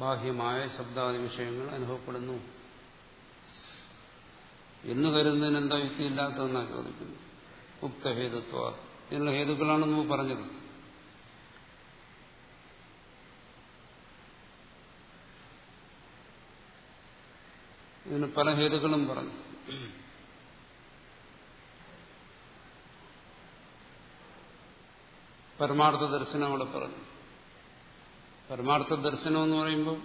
Speaker 1: ബാഹ്യമായ ശബ്ദാദി വിഷയങ്ങൾ അനുഭവപ്പെടുന്നു. എന്ന് കരുതുന്നതിന് എന്താ യുക്തിയില്ലാത്തതെന്നാണ് ചോദിക്കുന്നത് ഉക്തഹേതുത്വ ഇതിനുള്ള ഹേതുക്കളാണ് നമ്മൾ പറഞ്ഞത് ഇതിന് പല ഹേതുക്കളും പറഞ്ഞു. പരമാർത്ഥ ദർശനം അവിടെ പറഞ്ഞു. പരമാർത്ഥ ദർശനം എന്ന് പറയുമ്പോൾ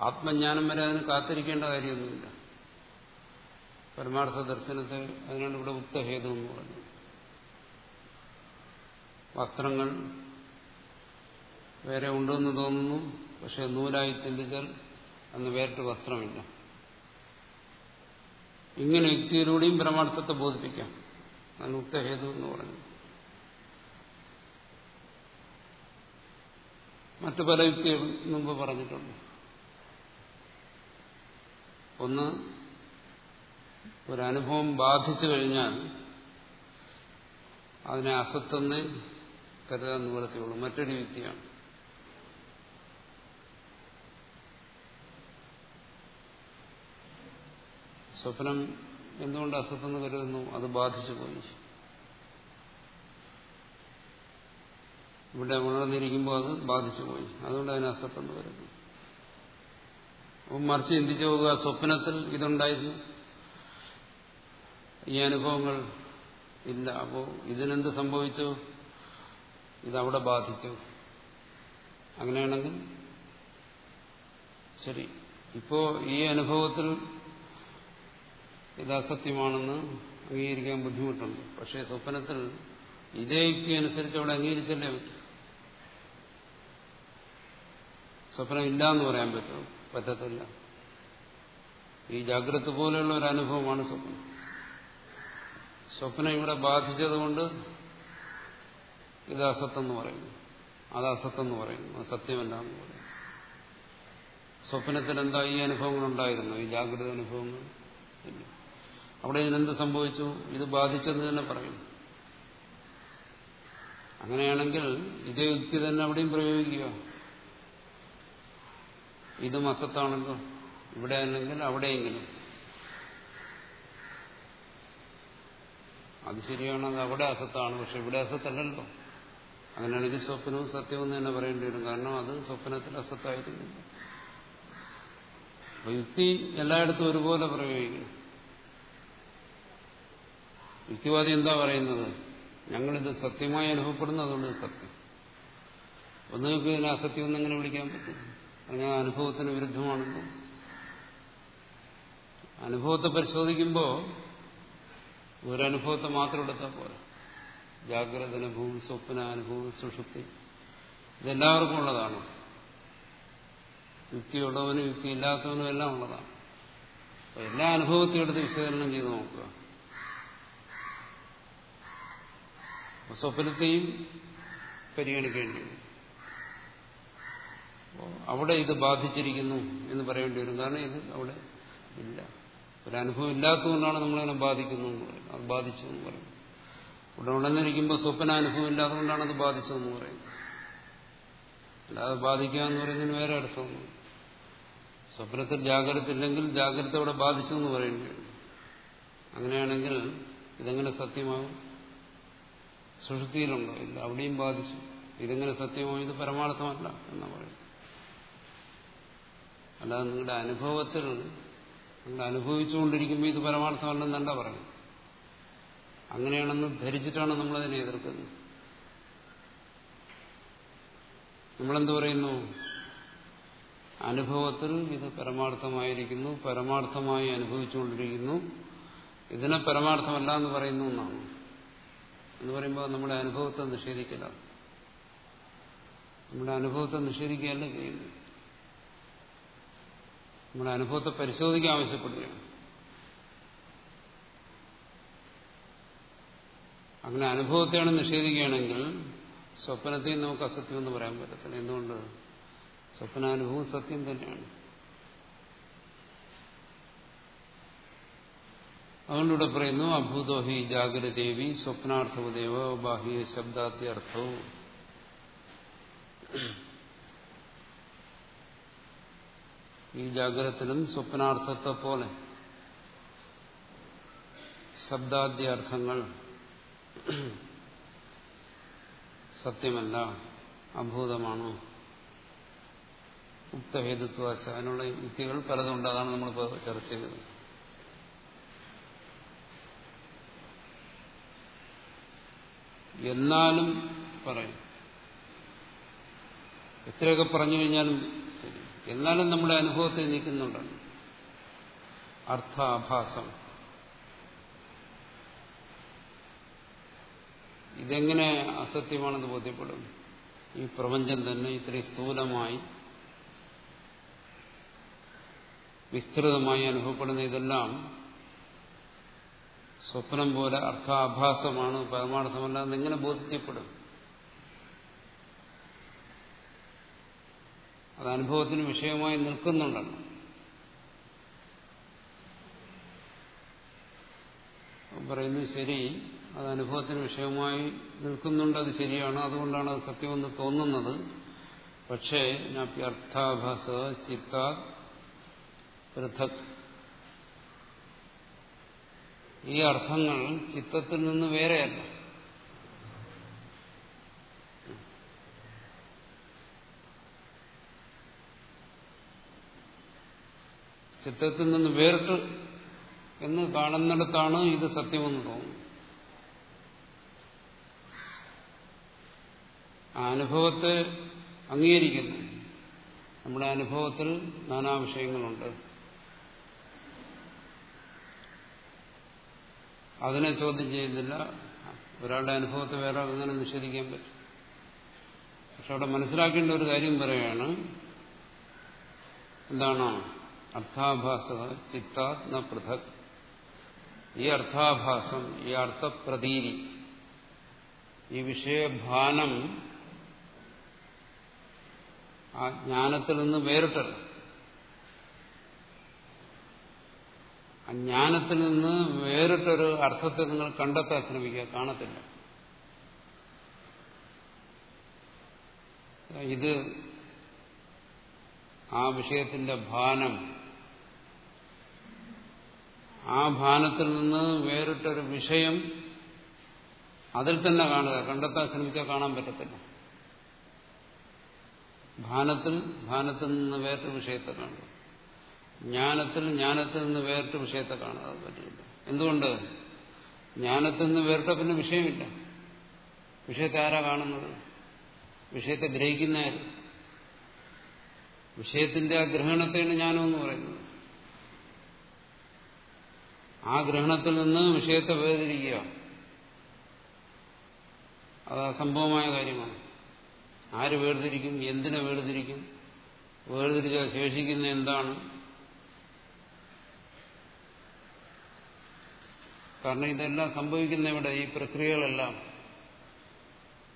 Speaker 1: ആത്മജ്ഞാനം വരെ അതിന് കാത്തിരിക്കേണ്ട കാര്യമൊന്നുമില്ല. പരമാർത്ഥ ദർശനത്തെ അതിനാണ് ഇവിടെ ഉക്തഹേതു എന്ന് പറഞ്ഞു വസ്ത്രങ്ങൾ വേറെ ഉണ്ടെന്ന് തോന്നുന്നു പക്ഷെ നൂലായി ചിന്തിച്ചാൽ അന്ന് വേറിട്ട് വസ്ത്രമില്ല. ഇങ്ങനെ യുക്തിയിലൂടെയും പരമാർത്ഥത്തെ ബോധിപ്പിക്കാം. അതിന് ഉക്തഹേതു എന്ന് പറഞ്ഞു. മറ്റു പല യുക്തികളും മുമ്പ് പറഞ്ഞിട്ടുണ്ട്. ഒന്ന് ഒരനുഭവം ബാധിച്ചു കഴിഞ്ഞാൽ അതിനെ അസത്തെന്ന് കരുതാൻ നിവർത്തിയുള്ളൂ മറ്റൊരു യുക്തിയാണ്. സ്വപ്നം എന്തുകൊണ്ട് അസത്തെന്ന് കരുതുന്നു? അത് ബാധിച്ചു പോയി. ഇവിടെ ഉണർന്നിരിക്കുമ്പോൾ അത് ബാധിച്ചു പോയി. അതുകൊണ്ട് അതിന് അസത്തെന്ന് കരുതുന്നു. അപ്പം മറിച്ച് ചിന്തിച്ചു പോകുക സ്വപ്നത്തിൽ ഇതുണ്ടായിരുന്നു. ഈ അനുഭവങ്ങൾ ഇല്ല. അപ്പോൾ ഇതിനെന്ത് സംഭവിച്ചു? ഇതവിടെ ബാധിച്ചു. അങ്ങനെയാണെങ്കിൽ ശരി. ഇപ്പോ ഈ അനുഭവത്തിൽ ഇത് അസത്യമാണെന്ന് അംഗീകരിക്കാൻ ബുദ്ധിമുട്ടുണ്ട്. പക്ഷേ സ്വപ്നത്തിൽ ഇതേ യുക്തി അനുസരിച്ച് അവിടെ അംഗീകരിച്ചല്ലേ പറ്റും? സ്വപ്നം ഇല്ല എന്ന് പറയാൻ പറ്റും? പറ്റത്തില്ല. ഈ ജാഗ്രത പോലെയുള്ള ഒരു അനുഭവമാണ് സ്വപ്നം. സ്വപ്നം ഇവിടെ ബാധിച്ചതുകൊണ്ട് ഇത് അസത്തെന്ന് പറയുന്നു. അത് അസത്തെന്ന് പറയുന്നു. അത് സത്യമല്ല എന്ന് പറയുന്നു. സ്വപ്നത്തിൽ എന്താ ഈ അനുഭവങ്ങൾ ഉണ്ടായിരുന്നു ഈ ജാഗ്രത അനുഭവങ്ങൾ? അവിടെ ഇതിനെന്ത് സംഭവിച്ചു? ഇത് ബാധിച്ചെന്ന് തന്നെ പറയും. അങ്ങനെയാണെങ്കിൽ ഇതേ യുക്തി തന്നെ അവിടെയും പ്രയോഗിക്കുക. ഇത് അസത്താണല്ലോ ഇവിടെ അല്ലെങ്കിൽ അവിടെയെങ്കിലും. അത് ശരിയാണ് അത് അവിടെ അസത്താണ് പക്ഷെ ഇവിടെ അസത്തല്ലല്ലോ. അങ്ങനെയാണെങ്കിൽ സ്വപ്നവും സത്യവും തന്നെ പറയേണ്ടി വരും. കാരണം അത് സ്വപ്നത്തിൽ അസത്തായിരിക്കുന്നു. യുക്തി എല്ലായിടത്തും ഒരുപോലെ പ്രയോഗിക്കും യുക്തിവാദി എന്താ പറയുന്നത്? ഞങ്ങളിത് സത്യമായി അനുഭവപ്പെടുന്നു അതുകൊണ്ട് ഇത് സത്യം. ഒന്നുകിൽ ഇതിനെ അസത്യം എന്നെങ്ങനെ വിളിക്കാൻ പറ്റും? അങ്ങനെ അനുഭവത്തിന് വിരുദ്ധമാണല്ലോ. അനുഭവത്തെ പരിശോധിക്കുമ്പോൾ ഒരനുഭവത്തെ മാത്രം എടുത്താൽ പോരാ. ജാഗ്രത അനുഭവം സ്വപ്ന അനുഭവം സുഷുപ്തി. ഇതെല്ലാവർക്കും ഉള്ളതാണ്. യുക്തിയുള്ളവനും യുക്തി ഇല്ലാത്തവനും എല്ലാം ഉള്ളതാണ്. എല്ലാ അനുഭവത്തെയും എടുത്ത് വിശകലനം ചെയ്ത് നോക്കുക. സ്വപ്നത്തെയും പരിഗണിക്കേണ്ടി വരും. അവിടെ ഇത് ബാധിച്ചിരിക്കുന്നു എന്ന് പറയേണ്ടി വരും. കാരണം ഇത് അവിടെ ഇല്ല. ഒരനുഭവം ഇല്ലാത്തതുകൊണ്ടാണ് നമ്മളതിനെ ബാധിക്കുന്നു എന്ന് അത് ബാധിച്ചു എന്ന് പറയും. ഇവിടെ ഉണർന്നിരിക്കുമ്പോൾ സ്വപ്നാനുഭവം ഇല്ലാത്തതുകൊണ്ടാണ് അത് ബാധിച്ചതെന്ന് പറയുന്നത്. അല്ലാതെ ബാധിക്കുക എന്ന് പറയുന്നതിന് വേറെ അർത്ഥമൊന്നും സ്വപ്നത്തിൽ ജാഗ്രത ഇല്ലെങ്കിൽ ജാഗ്രത അവിടെ ബാധിച്ചെന്ന് പറയേണ്ടി വരും. അങ്ങനെയാണെങ്കിൽ ഇതെങ്ങനെ സത്യമാകും? സുഷുതിയിലുണ്ടോ. ഇല്ല അവിടെയും ബാധിച്ചു. ഇതെങ്ങനെ സത്യമോ ഇത് പരമാർത്ഥമല്ല എന്ന് പറയും അല്ലാതെ നിങ്ങളുടെ അനുഭവത്തിൽ നിങ്ങൾ അനുഭവിച്ചുകൊണ്ടിരിക്കുമ്പോൾ ഇത് പരമാർത്ഥമല്ലെന്നല്ല പറയും അങ്ങനെയാണെന്ന് ധരിച്ചിട്ടാണ് നമ്മളതിനെ എതിർക്കുന്നത്. നമ്മളെന്ത് പറയുന്നു? അനുഭവത്തിൽ ഇത് പരമാർത്ഥമായിരിക്കുന്നു പരമാർത്ഥമായി അനുഭവിച്ചുകൊണ്ടിരിക്കുന്നു. ഇതിനെ പരമാർത്ഥമല്ല എന്ന് പറയുന്നു എന്നാണ്. എന്ന് പറയുമ്പോൾ നമ്മുടെ അനുഭവത്തെ നിഷേധിക്കില്ല നമ്മുടെ അനുഭവത്തെ നിഷേധിക്കുകയല്ല ചെയ്യുന്നു നമ്മുടെ അനുഭവത്തെ പരിശോധിക്കാൻ ആവശ്യപ്പെടുകയാണ്. അങ്ങനെ അനുഭവത്തെയാണ് നിഷേധിക്കുകയാണെങ്കിൽ സ്വപ്നത്തെയും നമുക്ക് അസത്യം എന്ന് പറയാൻ പറ്റത്തില്ല. എന്തുകൊണ്ട്? സ്വപ്നാനുഭവം സത്യം തന്നെയാണ്. അതുകൊണ്ട് ഇവിടെ പറയുന്നു അഭൂതോ ഹി ജാഗ്രദേവി സ്വപ്നാർത്ഥവദേവ ബാഹ്യ ശബ്ദാദ്യർത്ഥവും ഈ ജാഗ്രതത്തിലും സ്വപ്നാർത്ഥത്തെ പോലെ ശബ്ദാദ്യർത്ഥങ്ങൾ സത്യമല്ല അഭൂതമാണ്? ഉക്തഹേതുത്വ അതിനുള്ള യുക്തികൾ പലതുണ്ട് അതാണ് നമ്മളിപ്പോൾ ചർച്ച ചെയ്തത്. എന്നാലും പറയും. എത്രയൊക്കെ പറഞ്ഞു കഴിഞ്ഞാലും ശരി. എന്നാലും നമ്മുടെ അനുഭവത്തെ നീക്കുന്നുണ്ട് അർത്ഥാഭാസം. ഇതെങ്ങനെ അസത്യമാണെന്ന് ബോധ്യപ്പെടും? ഈ പ്രപഞ്ചം തന്നെ ഇത്രയും സ്ഥൂലമായി വിസ്തൃതമായി അനുഭവപ്പെടുന്ന ഇതെല്ലാം സ്വപ്നം പോലെ അർത്ഥാഭാസമാണ് പരമാർത്ഥമല്ല എന്നെങ്ങനെ ബോധ്യപ്പെടും. അത് അനുഭവത്തിന് വിഷയമായി നിൽക്കുന്നുണ്ടല്ലോ. പറയുന്നു ശരി അത് അനുഭവത്തിന് വിഷയമായി നിൽക്കുന്നുണ്ട് അത് ശരിയാണ്. അതുകൊണ്ടാണ് അത് സത്യമെന്ന് തോന്നുന്നത്. പക്ഷേ അർത്ഥാഭാസ ചിത്ത പൃഥക് ഈ അർത്ഥങ്ങൾ ചിത്തത്തിൽ നിന്ന് വേറെയല്ല. ചിത്തത്തിൽ നിന്ന് വേറിട്ട് എന്ന് കാണുന്നിടത്താണ് ഇത് സത്യമെന്ന് തോന്നുന്നു. ആ അനുഭവത്തെ അംഗീകരിക്കുന്നു. നമ്മുടെ അനുഭവത്തിൽ നാനാ വിഷയങ്ങളുണ്ട്. അതിനെ ചോദ്യം ചെയ്യുന്നില്ല. ഒരാളുടെ അനുഭവത്തെ വേറെ അങ്ങനെ നിഷേധിക്കാൻ പറ്റും. പക്ഷെ അവിടെ മനസ്സിലാക്കേണ്ട ഒരു കാര്യം പറയാണ്. എന്താണ്? അർത്ഥാഭാസ ചിത്താത്മ പൃഥക്. ഈ അർത്ഥാഭാസം ഈ അർത്ഥപ്രതീതി ഈ വിഷയഭാനം ആ ജ്ഞാനത്തിൽ നിന്ന് വേറിട്ടല്ല. ജ്ഞാനത്തിൽ നിന്ന് വേറിട്ടൊരു അർത്ഥത്തെ നിങ്ങൾ കണ്ടെത്താൻ ശ്രമിക്കുക കാണത്തില്ല. ഇത് ആ വിഷയത്തിന്റെ ഭാനം. ആ ഭാനത്തിൽ നിന്ന് വേറിട്ടൊരു വിഷയം അതിൽ തന്നെ കാണുക. കണ്ടെത്താൻ ശ്രമിച്ചാൽ കാണാൻ പറ്റത്തില്ല. ഭാനത്തിൽ ഭാനത്തിൽ നിന്ന് വേറിട്ട വിഷയത്തെ കാണുക. ജ്ഞാനത്തിൽ ജ്ഞാനത്തിൽ നിന്ന് വേറിട്ട് വിഷയത്തെ കാണാതെ പറ്റില്ല. എന്തുകൊണ്ട്? ജ്ഞാനത്തിൽ നിന്ന് വേറിട്ട പിന്നെ വിഷയമില്ല. വിഷയത്തെ ആരാ കാണുന്നത്? വിഷയത്തെ ഗ്രഹിക്കുന്ന വിഷയത്തിന്റെ ആ ഗ്രഹണത്തെയാണ് ജ്ഞാനമെന്ന് പറയുന്നത്. ആ ഗ്രഹണത്തിൽ നിന്ന് വിഷയത്തെ വേർതിരിക്കുക. അത് അസംഭവമായ കാര്യമാണ്. ആര് വേർതിരിക്കും? എന്തിനെ വേർതിരിക്കും? വേർതിരിച്ചാൽ ശേഷിക്കുന്ന എന്താണ്? കാരണം ഇതെല്ലാം സംഭവിക്കുന്ന ഇവിടെ ഈ പ്രക്രിയകളെല്ലാം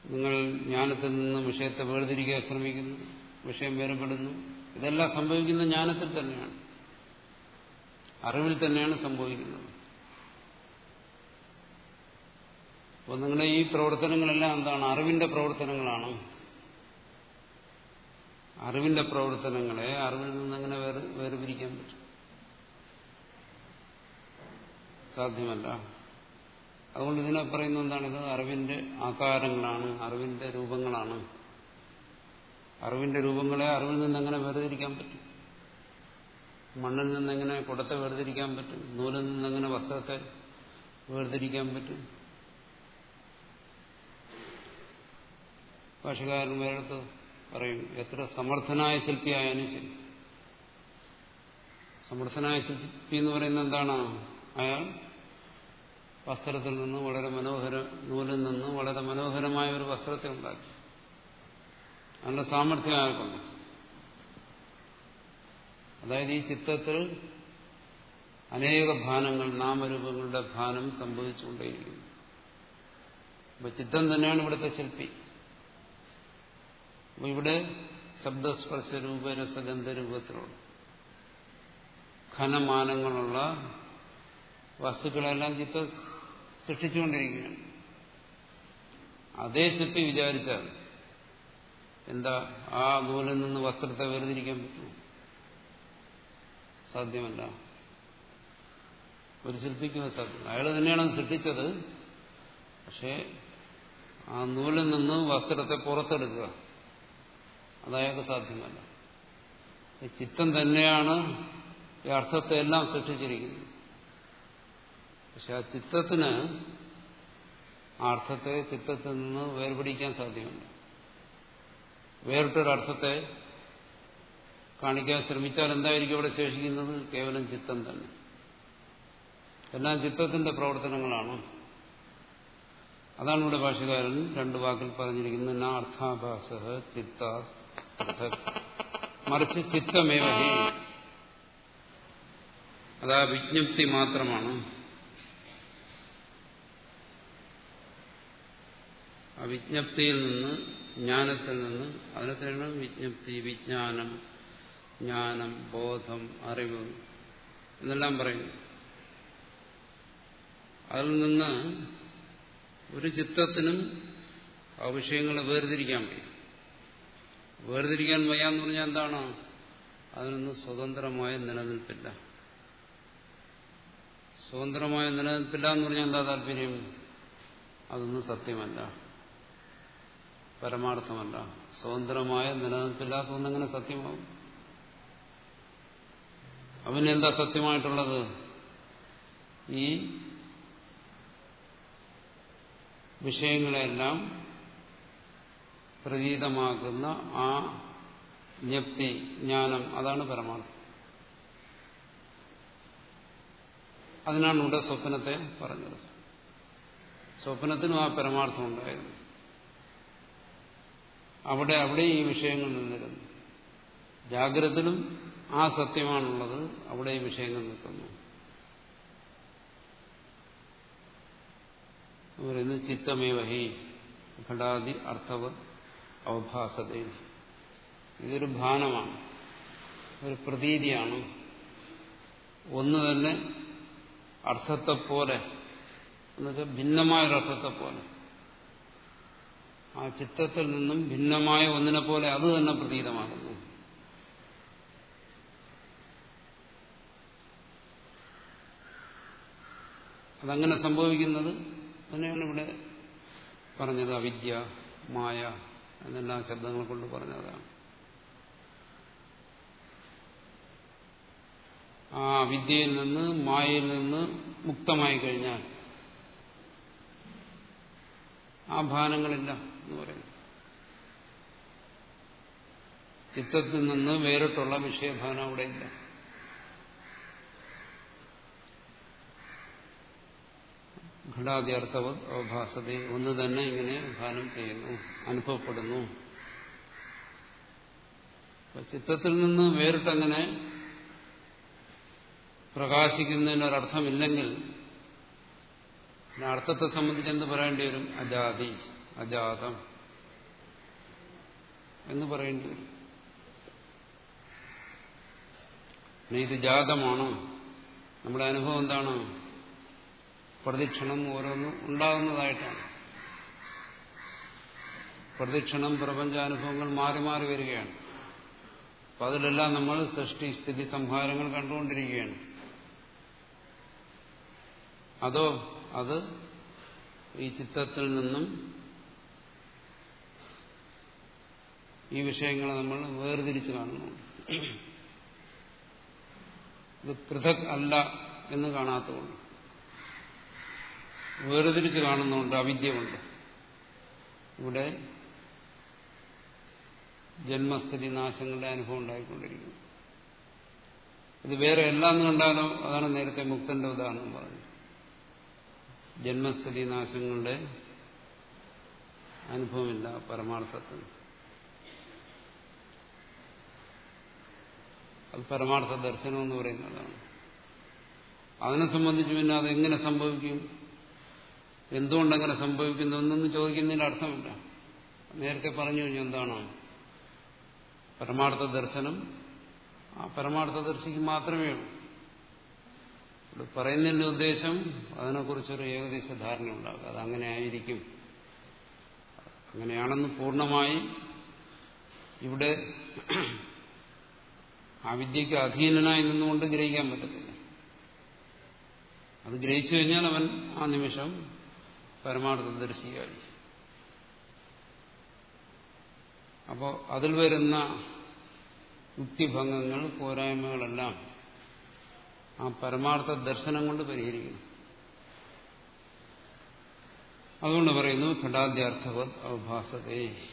Speaker 1: നിങ്ങൾ ജ്ഞാനത്തിൽ നിന്ന് വിഷയത്തെ വേർതിരിക്കാൻ ശ്രമിക്കുന്നു വിഷയം വേർപെടുന്നു. ഇതെല്ലാം സംഭവിക്കുന്ന ജ്ഞാനത്തിൽ തന്നെയാണ്. അറിവിൽ തന്നെയാണ് സംഭവിക്കുന്നത്. അപ്പോൾ നിങ്ങളുടെ ഈ പ്രവർത്തനങ്ങളെല്ലാം എന്താണ്? അറിവിന്റെ പ്രവർത്തനങ്ങളാണ്? അറിവിന്റെ പ്രവർത്തനങ്ങളെ അറിവിൽ നിന്നെങ്ങനെ വേർ വേർപിരിക്കാൻ പറ്റും? സാധ്യമല്ല. അതുകൊണ്ട് ഇതിനെ പറയുന്ന എന്താണ്? ഇത് അറിവിന്റെ ആകാരങ്ങളാണ് അറിവിന്റെ രൂപങ്ങളാണ്. അറിവിന്റെ രൂപങ്ങളെ അറിവിൽ നിന്ന് എങ്ങനെ വേർതിരിക്കാൻ പറ്റും? മണ്ണിൽ നിന്ന് എങ്ങനെ കുടത്തെ വേർതിരിക്കാൻ പറ്റും? നൂലിൽ നിന്ന് എങ്ങനെ വസ്ത്രത്തെ വേർതിരിക്കാൻ പറ്റും? ഭാഷകാരന്മാരടുത്ത് പറയും എത്ര സമർത്ഥനായ ശില്പിയായാലും ശരി. സമർത്ഥനായ ശില്പി എന്ന് പറയുന്നത് എന്താണ്? അയാൾ വസ്ത്രത്തിൽ നിന്ന് വളരെ മനോഹര നൂലിൽ നിന്ന് വളരെ മനോഹരമായ ഒരു വസ്ത്രത്തെ ഉണ്ടാക്കി. നല്ല സാമർഥ്യം അയാൾക്കുണ്ട് അതായത് ഈ ചിത്രത്തിൽ അനേക ഭാനങ്ങൾ നാമരൂപങ്ങളുടെ ഭാനം സംഭവിച്ചുകൊണ്ടേയിരിക്കുന്നു. അപ്പൊ ചിത്രം തന്നെയാണ് ഇവിടുത്തെ ശില്പി. അപ്പൊ ഇവിടെ ശബ്ദസ്പർശ രൂപ രസഗന്ധ രൂപത്തിലുള്ള ഘനമാനങ്ങളുള്ള വസ്തുക്കളെല്ലാം ചിത്ത സൃഷ്ടിച്ചുകൊണ്ടിരിക്കുകയാണ്. അതേ ശില്പി വിചാരിച്ചാൽ എന്താ ആ നൂലിൽ നിന്ന് വസ്ത്രത്തെ വേർതിരിക്കാൻ പറ്റുമോ? സാധ്യമല്ല. ഒരു ശില്പിക്കും സാധ്യമല്ല. അയാൾ തന്നെയാണ് സൃഷ്ടിച്ചത്. പക്ഷേ ആ നൂലിൽ നിന്ന് വസ്ത്രത്തെ പുറത്തെടുക്കുക അതയാൾക്ക് സാധ്യമല്ല. ചിത്തം തന്നെയാണ് ഈ അർത്ഥത്തെ എല്ലാം സൃഷ്ടിച്ചിരിക്കുന്നത്. പക്ഷെ ആ ചിത്തത്തിന് അർത്ഥത്തെ ചിത്തത്തിൽ നിന്ന് വേർപിടിക്കാൻ സാധ്യമല്ല വേറിട്ടൊരർത്ഥത്തെ കാണിക്കാൻ ശ്രമിച്ചാൽ എന്തായിരിക്കും ഇവിടെ ശേഷിക്കുന്നത്? കേവലം ചിത്തം തന്നെ. എല്ലാം ചിത്തത്തിന്റെ പ്രവർത്തനങ്ങളാണ്. അതാണ് ഇവിടെ ഭാഷകാരൻ രണ്ടു വാക്കിൽ പറഞ്ഞിരിക്കുന്നത്. നാ ചിത്ത മറിച്ച് ചിത്തമേവഹി. അതാ വിജ്ഞപ്തി മാത്രമാണ്. ആ വിജ്ഞപ്തിയിൽ നിന്ന് ജ്ഞാനത്തിൽ നിന്ന് അതിനെ തന്നെ വിജ്ഞപ്തി? വിജ്ഞാനം ജ്ഞാനം ബോധം അറിവ് എന്നെല്ലാം പറയുന്നു. അതിൽ നിന്ന് ഒരു ചിത്തത്തിനും ആ വിഷയങ്ങളെ വേർതിരിക്കാൻ വയ്യ. വേർതിരിക്കാൻ വയ്യാന്ന് പറഞ്ഞാൽ എന്താണ്? അതിനൊന്നും സ്വതന്ത്രമായ നിലനിൽപ്പില്ല. സ്വതന്ത്രമായ നിലനിൽപ്പില്ല എന്ന് പറഞ്ഞാൽ എന്താ താല്പര്യം? അതൊന്നും സത്യമല്ല. പരമാർത്ഥമല്ല. സ്വതന്ത്രമായ നിലനിൽപ്പില്ലാത്ത ഒന്നെങ്ങനെ സത്യമാവും അവനെന്താ സത്യമായിട്ടുള്ളത്? ഈ വിഷയങ്ങളെല്ലാം പ്രതീതമാക്കുന്ന ആ ജ്ഞപ്തി ജ്ഞാനം അതാണ് പരമാർത്ഥം. അതിനാണ് ഇവിടെ സ്വപ്നത്തെ പറഞ്ഞത്. സ്വപ്നത്തിനും ആ പരമാർത്ഥം ഉണ്ടായിരുന്നു. അവിടെ അവിടെ ഈ വിഷയങ്ങൾ നിന്നിരുന്നു. ജാഗ്രതത്തിലും ആ സത്യമാണുള്ളത് അവിടെ ഈ വിഷയങ്ങൾ നിൽക്കുന്നു. പറയുന്നു ചിത്തമേവഹി ഘടാതി അർത്ഥവ അവഭാസത ഇതൊരു ഭാനമാണ് ഒരു പ്രതീതിയാണ്. ഒന്ന് തന്നെ അർത്ഥത്തെപ്പോലെ എന്നുവെച്ചാൽ ഭിന്നമായൊരർത്ഥത്തെപ്പോലെ. ആ ചിത്തത്തിൽ നിന്നും ഭിന്നമായ ഒന്നിനെ പോലെ അത് തന്നെ പ്രതീതമാകുന്നു. അതങ്ങനെ സംഭവിക്കുന്നത് തന്നെയാണ് ഇവിടെ പറഞ്ഞത് അവിദ്യ മായ എന്നെല്ലാം ശബ്ദങ്ങളെ കൊണ്ട് പറഞ്ഞതാണ്. ആ വിദ്യയിൽ നിന്ന് മായയിൽ നിന്ന് മുക്തമായി കഴിഞ്ഞാൽ ആ ഭാനങ്ങളില്ല എന്ന് പറയുന്നു. ചിത്തത്തിൽ നിന്ന് വേറിട്ടുള്ള വിഷയഭാവന അവിടെ ഇല്ല. ഘടാദ്യർത്ഥവ അവഭാസത ഒന്ന് തന്നെ ഇങ്ങനെ ഭാനം ചെയ്യുന്നു അനുഭവപ്പെടുന്നു. ചിത്തത്തിൽ നിന്ന് വേറിട്ടങ്ങനെ പ്രകാശിക്കുന്നതിനൊരർത്ഥമില്ലെങ്കിൽ അർത്ഥത്തെ സംബന്ധിച്ച് എന്ത് പറയേണ്ടി വരും? അജാതി. അജാതം എന്ന് പറയേണ്ടി വരും ഇത് ജാതമാണ്. നമ്മുടെ അനുഭവം എന്താണ്? പ്രദക്ഷിണം ഓരോന്നും ഉണ്ടാകുന്നതായിട്ടാണ്. പ്രദക്ഷിണം പ്രപഞ്ചാനുഭവങ്ങൾ മാറി മാറി വരികയാണ്. അപ്പൊ അതിലെല്ലാം നമ്മൾ സൃഷ്ടി സ്ഥിതി സംഹാരങ്ങൾ കണ്ടുകൊണ്ടിരിക്കുകയാണ്. അതോ അത് ഈ ചിത്രത്തിൽ നിന്നും ഈ വിഷയങ്ങളെ നമ്മൾ വേർതിരിച്ചു കാണുന്നു ഇത് പൃഥക് അല്ല എന്ന് കാണാത്തതുകൊണ്ട്. വേർതിരിച്ച് കാണുന്നുണ്ട് അവിദ്യ കൊണ്ട് ഇവിടെ ജന്മസ്ഥിതി നാശങ്ങളുടെ അനുഭവം ഉണ്ടായിക്കൊണ്ടിരിക്കുന്നു. ഇത് വേറെ എല്ലാം കണ്ടാലോ അതാണ് നേരത്തെ മുക്തന്റെ ഉദാഹരണം പറഞ്ഞത്. ജന്മസ്ഥിതി നാശങ്ങളുടെ അനുഭവമില്ല പരമാർത്ഥത്തിന് അത് പരമാർത്ഥ ദർശനം എന്ന് പറയുന്നതാണ്. അതിനെ സംബന്ധിച്ച് പിന്നെ അതെങ്ങനെ സംഭവിക്കും? എന്തുകൊണ്ടങ്ങനെ സംഭവിക്കുന്നു എന്നൊന്നും ചോദിക്കുന്നതിന് അർത്ഥമില്ല. നേരത്തെ പറഞ്ഞു കഴിഞ്ഞു എന്താണ്? പരമാർത്ഥ ദർശനം. ആ പരമാർത്ഥ ദർശിക്ക് മാത്രമേ ഉള്ളൂ. പറയുന്നതിന്റെ ഉദ്ദേശം അതിനെക്കുറിച്ചൊരു ഏകദേശ ധാരണ ഉണ്ടാകും. അതങ്ങനെ ആയിരിക്കും. അങ്ങനെയാണെന്ന് പൂർണമായി ഇവിടെ ആ വിദ്യക്ക് അധീനനായി നിന്നുകൊണ്ട് ഗ്രഹിക്കാൻ പറ്റത്തില്ല. അത് ഗ്രഹിച്ചു കഴിഞ്ഞാൽ അവൻ ആ നിമിഷം പരമാർത്ഥദർശിയായി അപ്പോൾ അതിൽ വരുന്ന യുക്തിഭംഗങ്ങൾ പോരായ്മകളെല്ലാം ആ പരമാർത്ഥ ദർശനം കൊണ്ട് പരിഹരിക്കുന്നു അതുകൊണ്ട് പറയുന്നു ഘടാദ്യാർത്ഥവത് അവഭാസതേ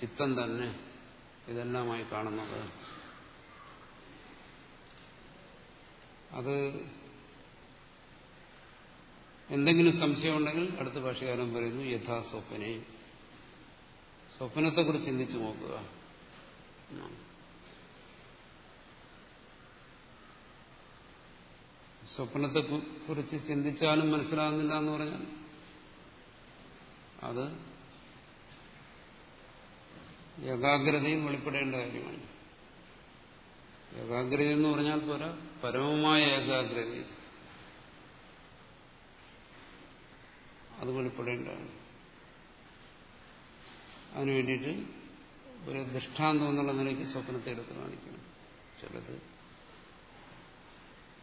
Speaker 1: ചിത്തം തന്നെ ഇതെല്ലാമായി കാണുന്നത്. അത് എന്തെങ്കിലും സംശയമുണ്ടെങ്കിൽ അടുത്ത ഭാഷകാരൻ പറയുന്നു യഥാ സ്വപ്നെ. സ്വപ്നത്തെക്കുറിച്ച് ചിന്തിച്ചു നോക്കുക. സ്വപ്നത്തെ കുറിച്ച് ചിന്തിച്ചാലും മനസ്സിലാകുന്നില്ല എന്ന് പറഞ്ഞാൽ അത് ഏകാഗ്രതയും വെളിപ്പെടേണ്ട കാര്യമാണ്. ഏകാഗ്രത എന്ന് പറഞ്ഞാൽ പോരാ പരമമായ ഏകാഗ്രത. അത് വെളിപ്പെടേണ്ടതാണ്. അതിനു വേണ്ടിയിട്ട് ഒരു ദൃഷ്ടാന്തം എന്നുള്ള നിലയ്ക്ക് സ്വപ്നത്തെ എടുത്ത് കാണിക്കണം. ചിലത്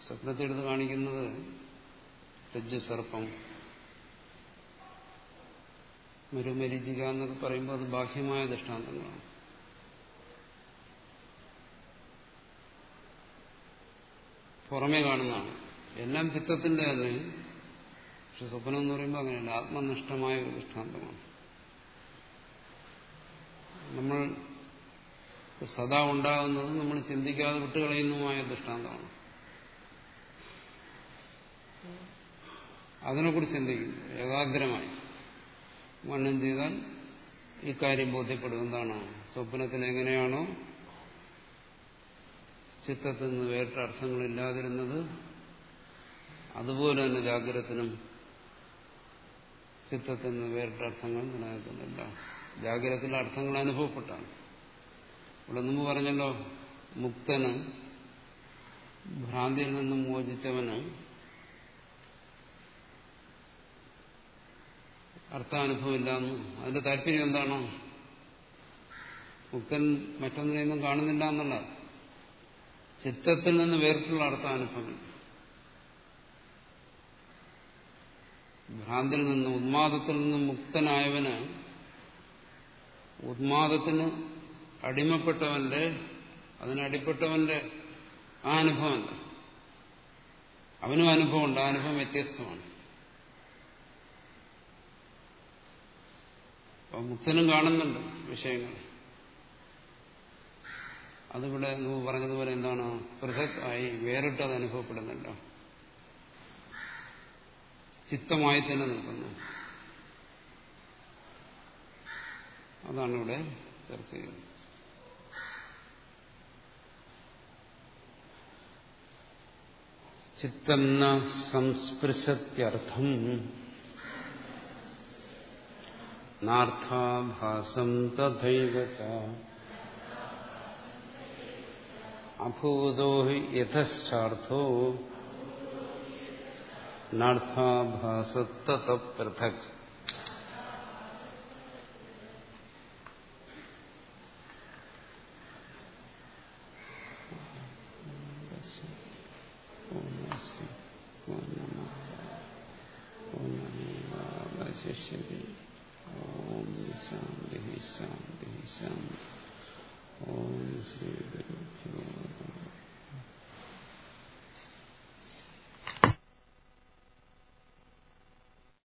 Speaker 1: സ്വപ്നത്തെ എടുത്ത് കാണിക്കുന്നത് രജ്ജു സർപ്പം മരുമരിചിക എന്നൊക്കെ പറയുമ്പോൾ അത് ബാഹ്യമായ ദൃഷ്ടാന്തങ്ങളാണ്. പുറമേ കാണുന്നതാണ്. എല്ലാം ചിത്തത്തിന്റെ തന്നെ പക്ഷെ സ്വപ്നം എന്ന് പറയുമ്പോൾ അങ്ങനെയല്ല. ആത്മനിഷ്ഠമായ ഒരു ദൃഷ്ടാന്തമാണ്. നമ്മൾ സദാ ഉണ്ടാകുന്നത് നമ്മൾ ചിന്തിക്കാതെ വിട്ടുകളയുന്നതുമായ ദൃഷ്ടാന്തമാണ്. അതിനെക്കുറിച്ച് ചിന്തിക്കുന്നു. ഏകാഗ്രമായി. മണ്ണം ചെയ്താൽ ഇക്കാര്യം ബോധ്യപ്പെടും. എന്താണ്? സ്വപ്നത്തിന് എങ്ങനെയാണോ ചിത്തത്തിൽ നിന്ന് വേറിട്ട അർത്ഥങ്ങളില്ലാതിരുന്നത് അതുപോലെ തന്നെ ജാഗ്രതത്തിനും ചിത്തത്തിൽ നിന്ന് വേറിട്ട അർത്ഥങ്ങൾ നിലനിൽക്കുന്നില്ല. ജാഗ്രതത്തിലെ അർത്ഥങ്ങൾ അനുഭവപ്പെട്ടാണ്. ഇവിടെ മുമ്പ് പറഞ്ഞല്ലോ മുക്തന് ഭ്രാന്തിയിൽ നിന്നും മോചിച്ചവന് അർത്ഥാനുഭവമില്ലാന്ന്. അതിന്റെ താല്പര്യം എന്താണോ? മുക്തൻ മറ്റൊന്നിനെയൊന്നും കാണുന്നില്ല എന്നുള്ള ചിത്തത്തിൽ നിന്ന് വേറിട്ടുള്ള അർത്ഥാനുഭവം ഭ്രാന്തിൽ നിന്ന് ഉന്മാദത്തിൽ നിന്ന് മുക്തനായവന് ഉന്മാദത്തിന് അടിമപ്പെട്ടവന്റെ അതിനടിപ്പെട്ടവന്റെ ആ അനുഭവം എന്താ? അവനും അനുഭവമുണ്ട് ആ അനുഭവം വ്യത്യസ്തമാണ്. മുക്തനും കാണുന്നുണ്ട് വിഷയങ്ങൾ. അതിവിടെ നിങ്ങൾ പറഞ്ഞതുപോലെ എന്താണ്? പൃഥക് ആയി വേറിട്ടത് അനുഭവപ്പെടുന്നില്ല ചിത്തമായി തന്നെ നിൽക്കുന്നു. അതാണ് ഇവിടെ ചർച്ച ചെയ്യുന്നത്. ചിത്തന്ന സംസ്പൃശത്യർത്ഥം നാർത്ഥാഭാസം തഥൈവ അഭൂതോ ഹി യഥശ്ചാർത്ഥോ. നാർത്ഥാഭാസത്തത